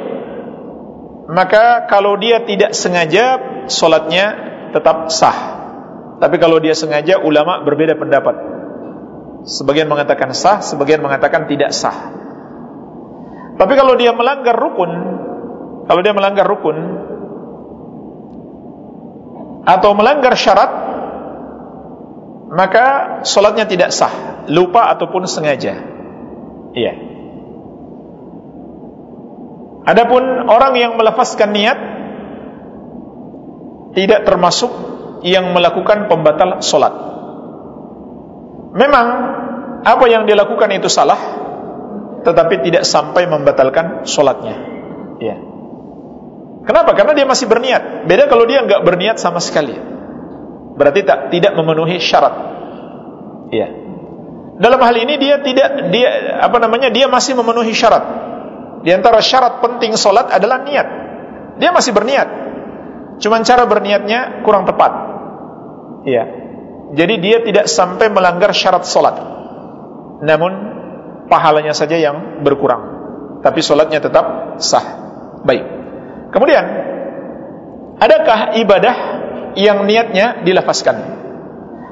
maka kalau dia tidak sengaja solatnya tetap sah. Tapi kalau dia sengaja ulama berbeda pendapat. Sebagian mengatakan sah sebagian mengatakan tidak sah tapi kalau dia melanggar rukun, kalau dia melanggar rukun atau melanggar syarat, maka solatnya tidak sah, lupa ataupun sengaja. Iya. Adapun orang yang melafazkan niat tidak termasuk yang melakukan pembatal solat. Memang apa yang dilakukan itu salah, tetapi tidak sampai membatalkan sholatnya. Ya. Kenapa? Karena dia masih berniat. Beda kalau dia nggak berniat sama sekali. Berarti tak tidak memenuhi syarat. Ya. Dalam hal ini dia tidak dia apa namanya dia masih memenuhi syarat. Di antara syarat penting sholat adalah niat. Dia masih berniat. Cuman cara berniatnya kurang tepat. Ya. Jadi dia tidak sampai melanggar syarat sholat. Namun pahalanya saja yang berkurang. Tapi solatnya tetap sah. Baik. Kemudian adakah ibadah yang niatnya dilafazkan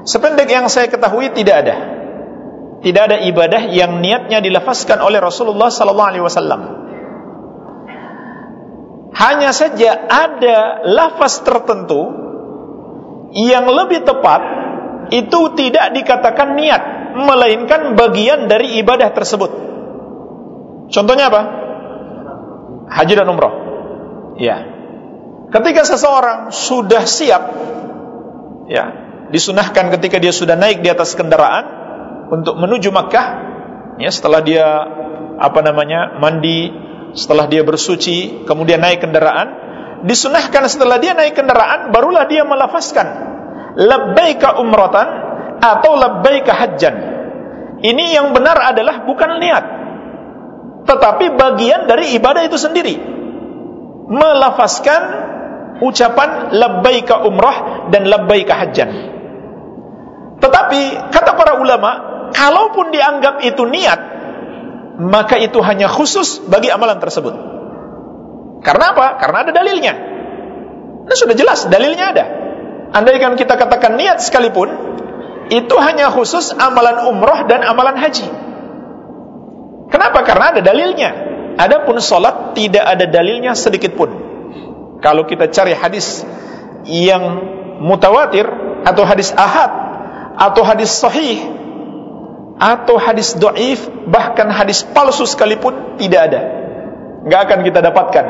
sependek yang saya ketahui tidak ada. Tidak ada ibadah yang niatnya dilafazkan oleh Rasulullah sallallahu alaihi wasallam. Hanya saja ada lafaz tertentu yang lebih tepat itu tidak dikatakan niat melainkan bagian dari ibadah tersebut. Contohnya apa? Haji dan umroh. Ya. Ketika seseorang sudah siap ya, disunahkan ketika dia sudah naik di atas kendaraan untuk menuju Makkah ya setelah dia apa namanya mandi setelah dia bersuci kemudian naik kendaraan disunahkan setelah dia naik kendaraan barulah dia melafazkan labbaika umratan atau labbaika hajjan ini yang benar adalah bukan niat tetapi bagian dari ibadah itu sendiri melafazkan ucapan labbaika umrah dan labbaika hajjan tetapi kata para ulama kalaupun dianggap itu niat maka itu hanya khusus bagi amalan tersebut. Karena apa? Karena ada dalilnya. Nah, sudah jelas dalilnya ada. Andaikan kita katakan niat sekalipun, itu hanya khusus amalan umroh dan amalan haji. Kenapa? Karena ada dalilnya. Adapun solat tidak ada dalilnya sedikit pun. Kalau kita cari hadis yang mutawatir atau hadis ahad atau hadis sahih atau hadis doif bahkan hadis palsu sekalipun tidak ada nggak akan kita dapatkan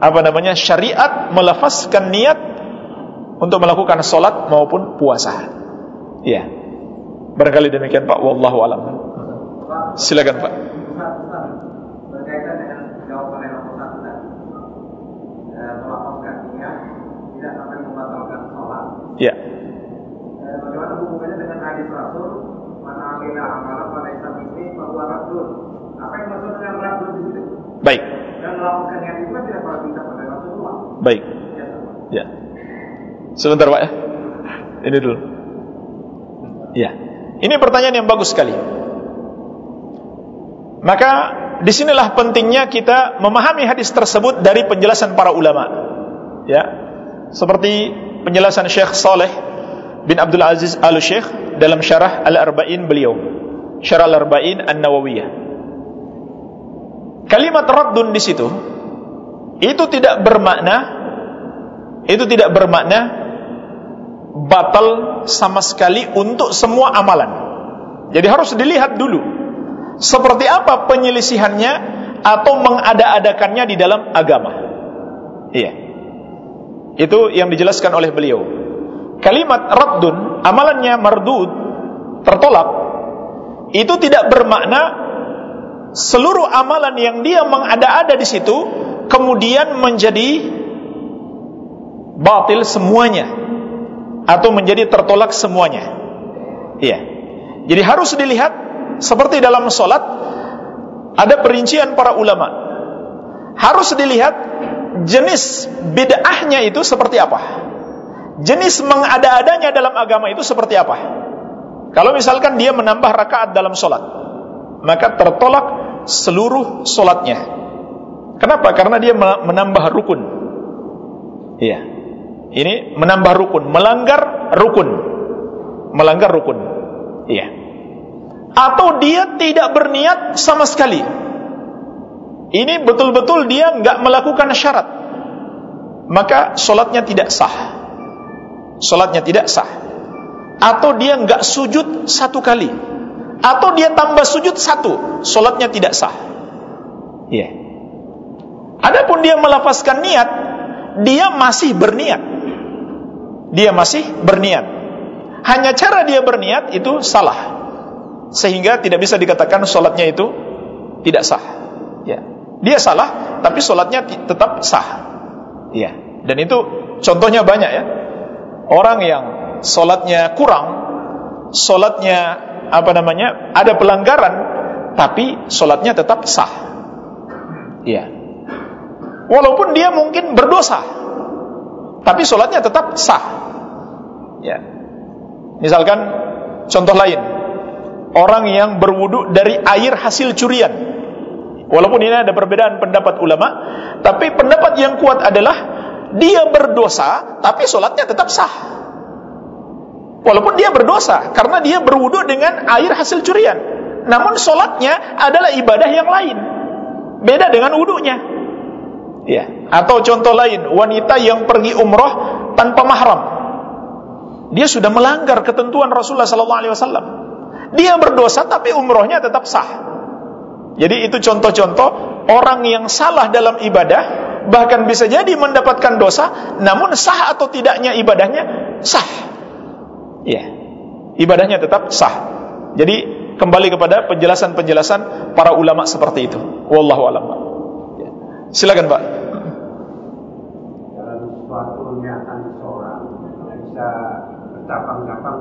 apa namanya syariat melafazkan niat untuk melakukan solat maupun puasa ya barangkali demikian Pak. Wallahu alam. Silakan Pak. Berkaitan dengan jawaban yang nomor satu tadi. Melafazkan niat tidak sampai membatalkan sholat. Ya bagaimana hubungannya dengan hadis Rasul? Mana amila amalan pada Islam ini bahwa Rasul apa yang maksud dengan Rasul di situ? Baik. Dan melakukan niat itu kan tidak pernah bisa pada Rasulullah. Baik. Ya, ya sebentar Pak ya. Ini dulu ya ini pertanyaan yang bagus sekali. Maka di sinilah pentingnya kita memahami hadis tersebut dari penjelasan para ulama. Ya. Seperti penjelasan Syekh Saleh bin Abdul Aziz Al-Syekh dalam syarah Al-Arba'in beliau. Syarah Al-Arba'in An-Nawawiyah. Kalimat raddun di situ itu tidak bermakna itu tidak bermakna batal sama sekali untuk semua amalan jadi harus dilihat dulu seperti apa penyelisihannya atau mengada-adakannya di dalam agama. Iya. Itu yang dijelaskan oleh beliau. Kalimat raddun, amalannya mardud, tertolak, itu tidak bermakna seluruh amalan yang dia mengada-ada di situ kemudian menjadi batil semuanya atau menjadi tertolak semuanya. Iya. Jadi harus dilihat seperti dalam solat ada perincian para ulama harus dilihat jenis bid'ahnya itu seperti apa jenis mengada-adanya dalam agama itu seperti apa kalau misalkan dia menambah rakaat dalam solat maka tertolak seluruh solatnya kenapa? karena dia menambah rukun iya ini menambah rukun melanggar rukun melanggar rukun iya atau dia tidak berniat sama sekali. Ini betul-betul dia nggak melakukan syarat, maka solatnya tidak sah. Solatnya tidak sah. Atau dia nggak sujud satu kali, atau dia tambah sujud satu, solatnya tidak sah. Iya. Adapun dia melafazkan niat, dia masih berniat. Dia masih berniat. Hanya cara dia berniat itu salah sehingga tidak bisa dikatakan sholatnya itu tidak sah. Ya, dia salah, tapi sholatnya tetap sah. Ya, dan itu contohnya banyak ya. Orang yang sholatnya kurang, sholatnya apa namanya ada pelanggaran, tapi sholatnya tetap sah. Ya, walaupun dia mungkin berdosa, tapi sholatnya tetap sah. Ya, misalkan contoh lain, orang yang berwudu dari air hasil curian. Walaupun ini ada perbedaan pendapat ulama, tapi pendapat yang kuat adalah dia berdosa, tapi solatnya tetap sah. Walaupun dia berdosa, karena dia berwudu dengan air hasil curian. Namun solatnya adalah ibadah yang lain. Beda dengan wudunya. Ya. Atau contoh lain, wanita yang pergi umroh tanpa mahram. Dia sudah melanggar ketentuan Rasulullah sallallahu alaihi wasallam dia berdosa tapi umrohnya tetap sah. Jadi itu contoh-contoh orang yang salah dalam ibadah bahkan bisa jadi mendapatkan dosa, namun sah atau tidaknya ibadahnya sah. Ya, ibadahnya tetap sah. Jadi kembali kepada penjelasan-penjelasan para ulama seperti itu. Wallahu a'lam. Ya. Silakan Pak. Dalam suatu niatan seorang bisa bercabang-cabang,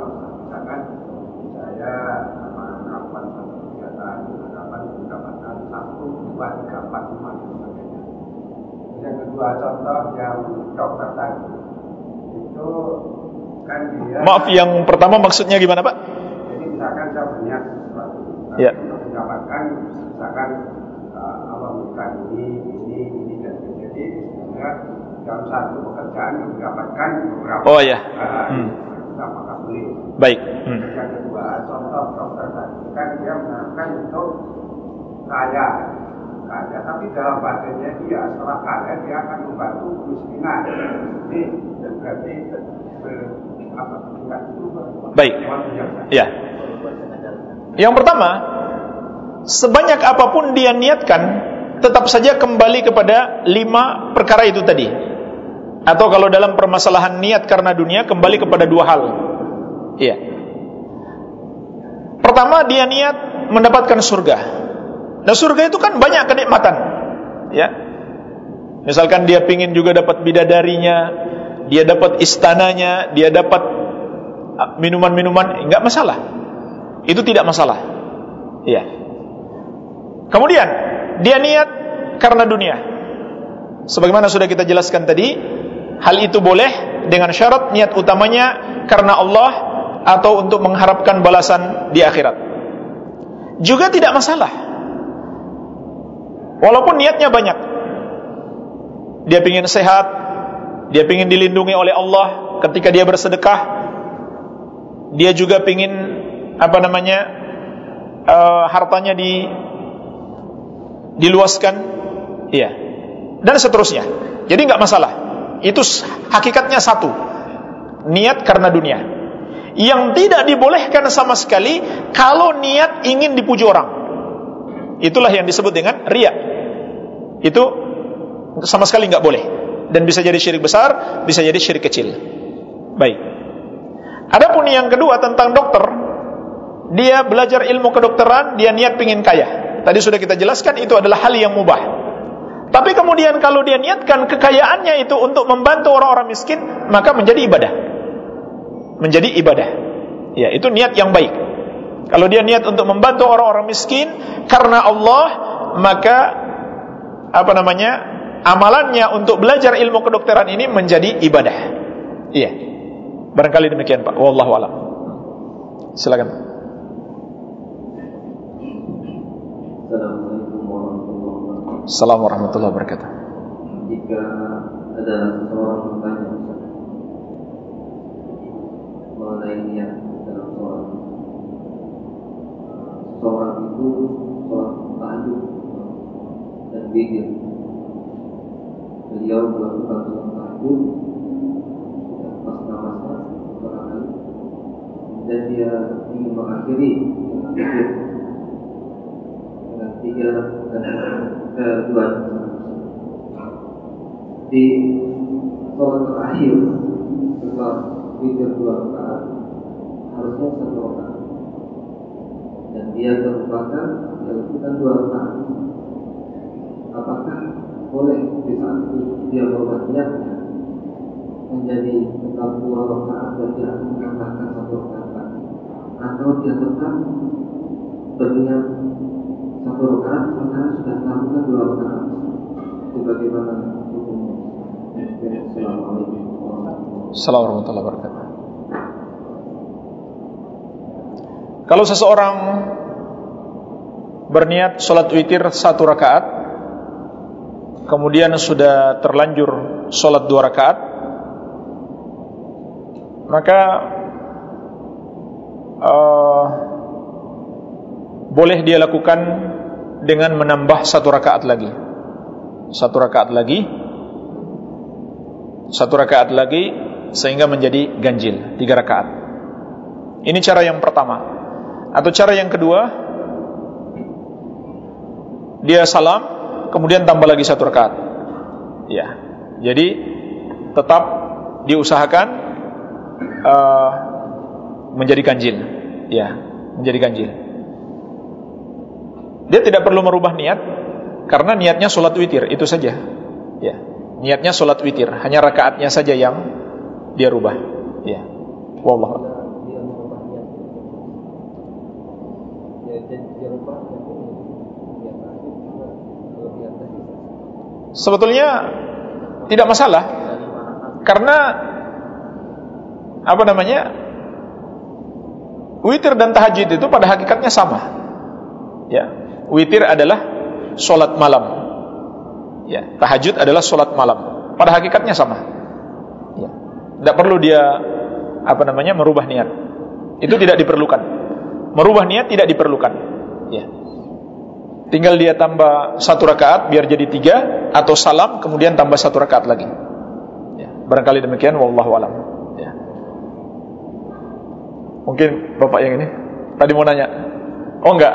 misalkan saya melakukan satu kegiatan, melakukan mendapatkan satu, dua, tiga, empat, lima, dan sebagainya. Yang kedua contoh yang dokter tadi itu kan dia Maaf, yang pertama maksudnya gimana Pak? jadi misalkan saya berniat sesuatu Ya. untuk mendapatkan misalkan uh, Allah memberikan ini, ini, ini dan ini. jadi sebenarnya dalam satu pekerjaan mendapatkan beberapa Oh, ya. uh, Hmm. Apakah boleh Baik. Hmm. yang kedua contoh dokter tadi kan dia mengatakan untuk kaya kaya tapi dalam badannya dia setelah kaya dia akan membantu kemiskinan ini berarti ber, apa Baik. Ya. Yang pertama, sebanyak apa pun dia niatkan, tetap saja kembali kepada lima perkara itu tadi. Atau kalau dalam permasalahan niat karena dunia, kembali kepada dua hal. Iya. Pertama, dia niat mendapatkan surga. Nah, surga itu kan banyak kenikmatan. Ya. Misalkan dia pingin juga dapat bidadarinya, dia dapat istananya, dia dapat ah, minuman-minuman, enggak masalah. Itu tidak masalah. Iya. Kemudian dia niat karena dunia. Sebagaimana sudah kita jelaskan tadi, hal itu boleh dengan syarat niat utamanya karena Allah atau untuk mengharapkan balasan di akhirat. Juga tidak masalah. Walaupun niatnya banyak. Dia ingin sehat, dia ingin dilindungi oleh Allah ketika dia bersedekah. Dia juga ingin apa namanya uh, hartanya di diluaskan, iya, dan seterusnya. Jadi nggak masalah. Itu hakikatnya satu, niat karena dunia. Yang tidak dibolehkan sama sekali kalau niat ingin dipuji orang. Itulah yang disebut dengan ria. Itu sama sekali nggak boleh dan bisa jadi syirik besar, bisa jadi syirik kecil. Baik. Adapun yang kedua tentang dokter, dia belajar ilmu kedokteran, dia niat pingin kaya. Tadi sudah kita jelaskan itu adalah hal yang mubah. Tapi kemudian kalau dia niatkan kekayaannya itu untuk membantu orang-orang miskin, maka menjadi ibadah. Menjadi ibadah. Ya, itu niat yang baik. Kalau dia niat untuk membantu orang-orang miskin karena Allah, maka apa namanya? amalannya untuk belajar ilmu kedokteran ini menjadi ibadah. Iya. Barangkali demikian, Pak. Wallahu a'lam. Silakan. Assalamualaikum warahmatullahi wabarakatuh. Assalamualaikum warahmatullahi wabarakatuh. Jika ada seseorang bertanya mengenai niat dalam sholat, itu sholat tahajud dan. Beliau melakukan sholat tahajud barangkali dan dia ingin mengakhiri dengan tiga kedua di sholat terakhir setelah tiga dua rakaat harusnya satu dan dia terlupakan dilakukan dua rakaat apakah boleh di saat itu dia berubah menjadi tetap dua rakaat dan dia akan menambahkan satu rakaat atau dia tetap berniat satu rakaat sementara sudah melakukan dua rakaat bagaimana hukumnya Assalamualaikum warahmatullahi wabarakatuh. Kalau seseorang berniat sholat witir satu rakaat, kemudian sudah terlanjur sholat dua rakaat, maka uh, boleh dia lakukan dengan menambah satu rakaat lagi, satu rakaat lagi, satu rakaat lagi sehingga menjadi ganjil tiga rakaat. Ini cara yang pertama. Atau cara yang kedua, dia salam, kemudian tambah lagi satu rakaat. Ya. Jadi tetap diusahakan uh, menjadi ganjil. Ya, menjadi ganjil. Dia tidak perlu merubah niat karena niatnya sholat witir itu saja. Ya, niatnya sholat witir, hanya rakaatnya saja yang dia rubah. Ya, wallah. Sebetulnya tidak masalah karena apa namanya witir dan tahajud itu pada hakikatnya sama. Ya, witir adalah solat malam. Ya, tahajud adalah solat malam. Pada hakikatnya sama. Ya, tidak perlu dia apa namanya merubah niat. Itu tidak diperlukan. Merubah niat tidak diperlukan. Ya. Tinggal dia tambah satu rakaat biar jadi tiga atau salam kemudian tambah satu rakaat lagi. Ya, barangkali demikian. Wallahu alam. Ya. Mungkin bapak yang ini tadi mau nanya. Oh enggak.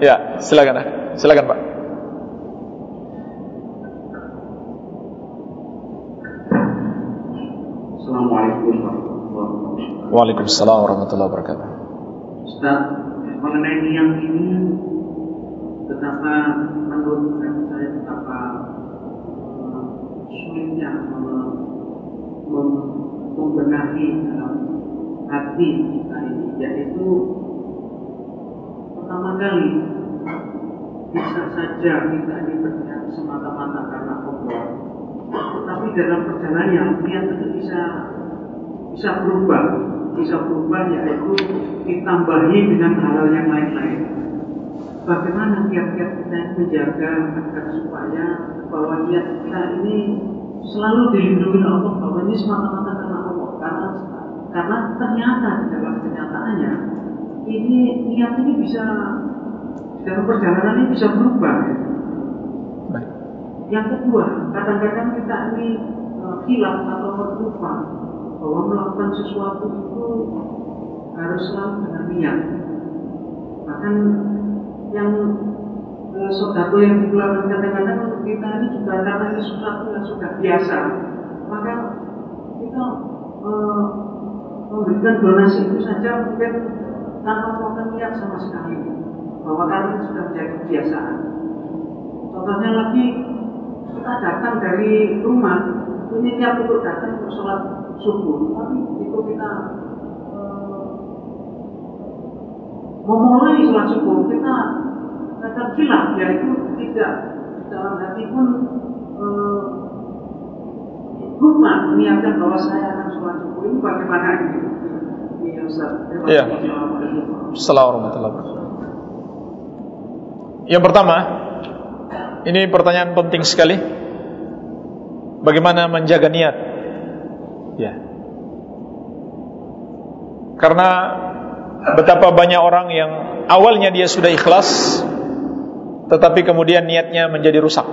Ya, silakan. Silakan pak. Assalamualaikum warahmatullahi wabarakatuh. Waalaikumsalam warahmatullahi wabarakatuh. Ustaz, mengenai yang ini betapa menurut saya betapa uh, sulitnya mem membenahi dalam hati kita ini yaitu pertama kali bisa saja kita ini berniat semata-mata karena Allah. Tetapi dalam perjalanannya niat itu bisa bisa berubah. Bisa berubah yaitu ditambahi dengan hal-hal yang lain-lain. Bagaimana tiap-tiap kita menjaga agar supaya bahwa niat kita ini selalu dilindungi Allah bahwa ini semata-mata karena Allah. Karena karena ternyata dalam kenyataannya ini niat ini bisa dalam perjalanan ini bisa berubah ya. yang kedua kadang-kadang kita ini uh, hilang atau lupa bahwa melakukan sesuatu itu harus selalu dengan niat. Bahkan yang eh, sodako yang dikeluarkan kadang-kadang untuk kita ini juga karena ini sesuatu yang sudah biasa maka kita eh, memberikan donasi itu saja mungkin tanpa melakukan niat sama sekali bahwa itu sudah menjadi kebiasaan contohnya lagi kita datang dari rumah ini niat untuk datang untuk sholat subuh tapi itu kita memulai sholat subuh kita akan hilang yaitu tidak dalam hati pun uh, lupa niatkan bahwa saya akan sholat subuh ini bagaimana ini? Iya Ustaz. Iya. Assalamualaikum Yang pertama, ini pertanyaan penting sekali. Bagaimana menjaga niat? Ya. Karena betapa banyak orang yang awalnya dia sudah ikhlas tetapi kemudian niatnya menjadi rusak.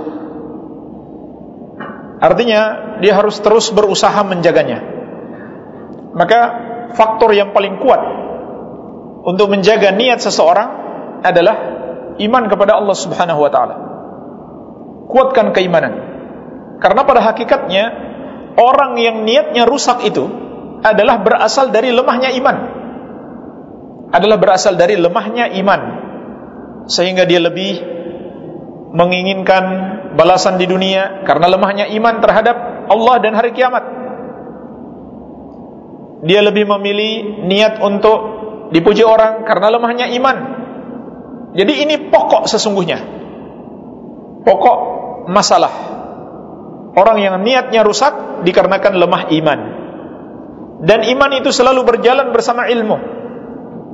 Artinya dia harus terus berusaha menjaganya. Maka faktor yang paling kuat untuk menjaga niat seseorang adalah iman kepada Allah Subhanahu wa taala. Kuatkan keimanan. Karena pada hakikatnya orang yang niatnya rusak itu adalah berasal dari lemahnya iman adalah berasal dari lemahnya iman sehingga dia lebih menginginkan balasan di dunia karena lemahnya iman terhadap Allah dan hari kiamat dia lebih memilih niat untuk dipuji orang karena lemahnya iman jadi ini pokok sesungguhnya pokok masalah orang yang niatnya rusak dikarenakan lemah iman dan iman itu selalu berjalan bersama ilmu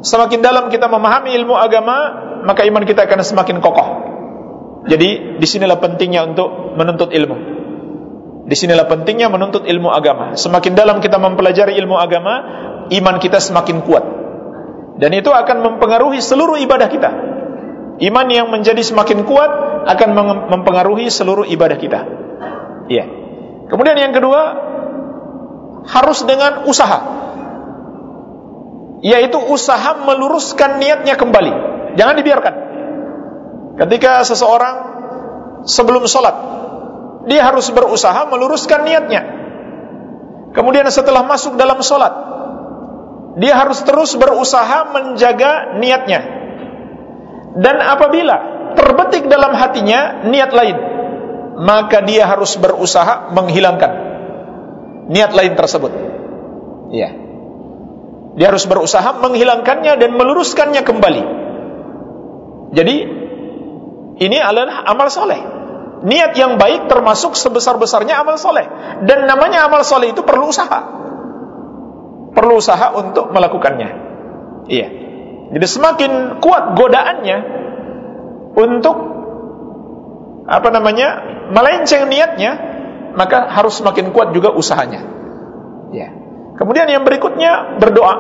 Semakin dalam kita memahami ilmu agama, maka iman kita akan semakin kokoh. Jadi di sinilah pentingnya untuk menuntut ilmu. Di sinilah pentingnya menuntut ilmu agama. Semakin dalam kita mempelajari ilmu agama, iman kita semakin kuat. Dan itu akan mempengaruhi seluruh ibadah kita. Iman yang menjadi semakin kuat akan mempengaruhi seluruh ibadah kita. Iya. Kemudian yang kedua, harus dengan usaha yaitu usaha meluruskan niatnya kembali. Jangan dibiarkan. Ketika seseorang sebelum sholat, dia harus berusaha meluruskan niatnya. Kemudian setelah masuk dalam solat, dia harus terus berusaha menjaga niatnya. Dan apabila terbetik dalam hatinya niat lain, maka dia harus berusaha menghilangkan niat lain tersebut. Iya. Dia harus berusaha menghilangkannya dan meluruskannya kembali. Jadi ini adalah amal soleh. Niat yang baik termasuk sebesar-besarnya amal soleh. Dan namanya amal soleh itu perlu usaha. Perlu usaha untuk melakukannya. Iya. Jadi semakin kuat godaannya untuk apa namanya melenceng niatnya, maka harus semakin kuat juga usahanya. Ya. Kemudian yang berikutnya berdoa.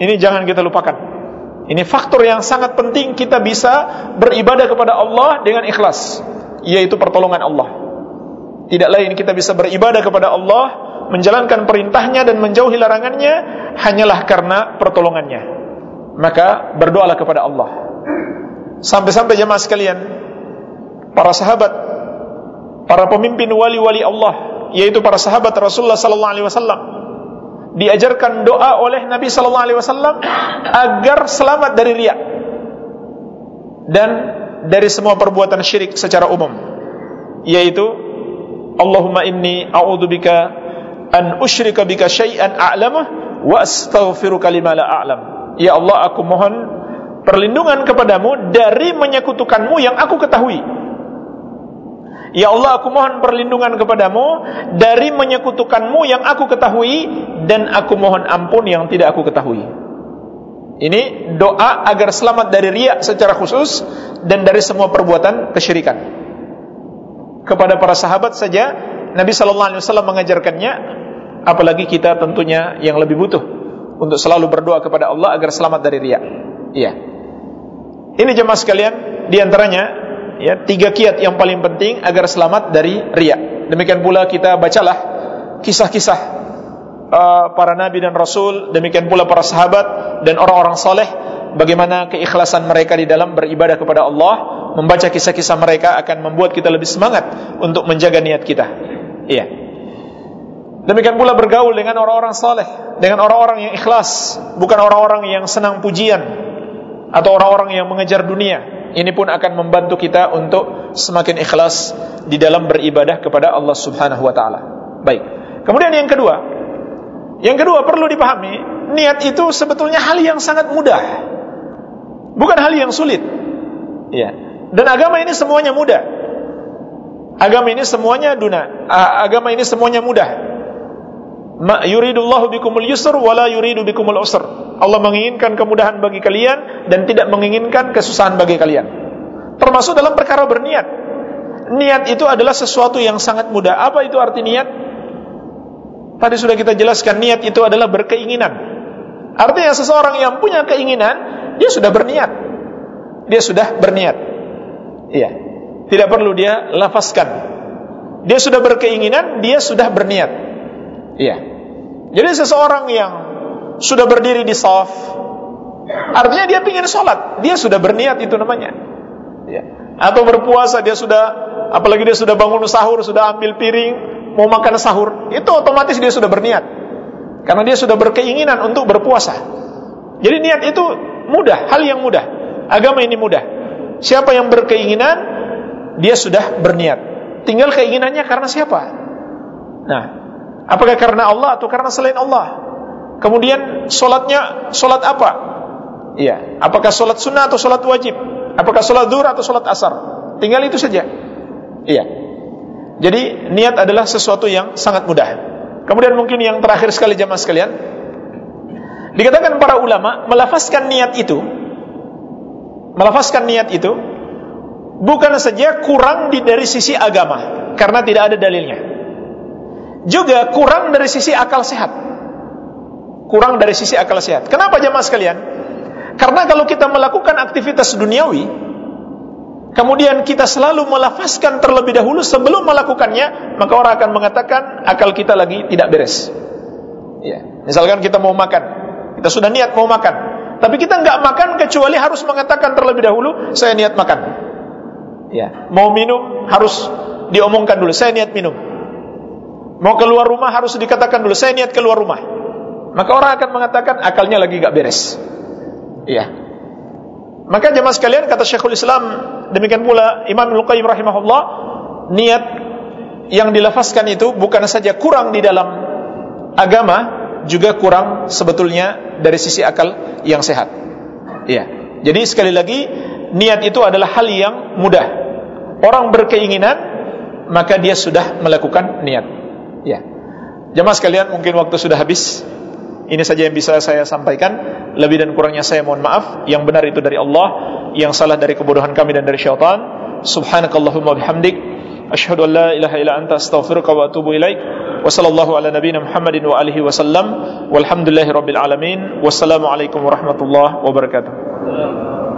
Ini jangan kita lupakan. Ini faktor yang sangat penting kita bisa beribadah kepada Allah dengan ikhlas, yaitu pertolongan Allah. Tidak lain kita bisa beribadah kepada Allah, menjalankan perintahnya dan menjauhi larangannya hanyalah karena pertolongannya. Maka berdoalah kepada Allah. Sampai-sampai jemaah sekalian, para sahabat, para pemimpin wali-wali Allah, yaitu para sahabat Rasulullah sallallahu alaihi wasallam, diajarkan doa oleh Nabi sallallahu alaihi wasallam agar selamat dari riya dan dari semua perbuatan syirik secara umum yaitu Allahumma inni a'udzubika an usyrika bika syai'an a'lamah wa astaghfiruka lima la a'lam ya Allah aku mohon perlindungan kepadamu dari menyekutukanmu yang aku ketahui Ya Allah aku mohon perlindungan kepadamu dari menyekutukanmu yang aku ketahui dan aku mohon ampun yang tidak aku ketahui. Ini doa agar selamat dari riak secara khusus dan dari semua perbuatan kesyirikan. Kepada para sahabat saja Nabi sallallahu alaihi wasallam mengajarkannya, apalagi kita tentunya yang lebih butuh untuk selalu berdoa kepada Allah agar selamat dari riak. Iya. Ini jemaah sekalian, di antaranya ya tiga kiat yang paling penting agar selamat dari riak. Demikian pula kita bacalah kisah-kisah uh, para nabi dan rasul, demikian pula para sahabat dan orang-orang soleh, bagaimana keikhlasan mereka di dalam beribadah kepada Allah. Membaca kisah-kisah mereka akan membuat kita lebih semangat untuk menjaga niat kita. Iya. Demikian pula bergaul dengan orang-orang soleh, dengan orang-orang yang ikhlas, bukan orang-orang yang senang pujian atau orang-orang yang mengejar dunia. Ini pun akan membantu kita untuk semakin ikhlas di dalam beribadah kepada Allah Subhanahu wa taala. Baik. Kemudian yang kedua, yang kedua perlu dipahami, niat itu sebetulnya hal yang sangat mudah. Bukan hal yang sulit. Ya. Dan agama ini semuanya mudah. Agama ini semuanya duna. Agama ini semuanya mudah. Ma yuridullahu bikumul yusr wala yuridu bikumul usr. Allah menginginkan kemudahan bagi kalian dan tidak menginginkan kesusahan bagi kalian. Termasuk dalam perkara berniat. Niat itu adalah sesuatu yang sangat mudah. Apa itu arti niat? Tadi sudah kita jelaskan niat itu adalah berkeinginan. Artinya seseorang yang punya keinginan, dia sudah berniat. Dia sudah berniat. Iya. Tidak perlu dia lafazkan. Dia sudah berkeinginan, dia sudah berniat. Iya. Jadi seseorang yang sudah berdiri di saf, artinya dia ingin sholat, dia sudah berniat itu namanya. Iya. Atau berpuasa, dia sudah, apalagi dia sudah bangun sahur, sudah ambil piring, mau makan sahur, itu otomatis dia sudah berniat. Karena dia sudah berkeinginan untuk berpuasa. Jadi niat itu mudah, hal yang mudah. Agama ini mudah. Siapa yang berkeinginan Dia sudah berniat Tinggal keinginannya karena siapa Nah Apakah karena Allah atau karena selain Allah? Kemudian solatnya Solat apa? Iya. Apakah solat sunnah atau solat wajib? Apakah solat dur atau solat asar? Tinggal itu saja. Iya. Jadi niat adalah sesuatu yang sangat mudah. Kemudian mungkin yang terakhir sekali jamaah sekalian. Dikatakan para ulama Melafazkan niat itu melafazkan niat itu bukan saja kurang di, dari sisi agama karena tidak ada dalilnya. Juga kurang dari sisi akal sehat. Kurang dari sisi akal sehat. Kenapa jemaah sekalian? Karena kalau kita melakukan aktivitas duniawi, kemudian kita selalu melafazkan terlebih dahulu sebelum melakukannya, maka orang akan mengatakan akal kita lagi tidak beres. Ya. Misalkan kita mau makan, kita sudah niat mau makan, tapi kita nggak makan kecuali harus mengatakan terlebih dahulu saya niat makan. Ya, mau minum harus diomongkan dulu, saya niat minum. Mau keluar rumah harus dikatakan dulu, saya niat keluar rumah. Maka orang akan mengatakan akalnya lagi gak beres. Iya. Maka jemaah sekalian kata Syekhul Islam demikian pula Imam Al-Qayyim rahimahullah niat yang dilafazkan itu bukan saja kurang di dalam agama juga kurang sebetulnya dari sisi akal yang sehat. Iya. Jadi sekali lagi niat itu adalah hal yang mudah. Orang berkeinginan maka dia sudah melakukan niat. Ya. Jemaah sekalian mungkin waktu sudah habis. Ini saja yang bisa saya sampaikan. Lebih dan kurangnya saya mohon maaf. Yang benar itu dari Allah, yang salah dari kebodohan kami dan dari syaitan. Subhanakallahumma bihamdik Ashhadu an la ilaha illa anta astaghfiruka wa atubu ilaik. Wa ala nabiyyina Muhammadin wa alihi wasallam. Walhamdulillahirabbil alamin. Wassalamu alaikum warahmatullahi wabarakatuh.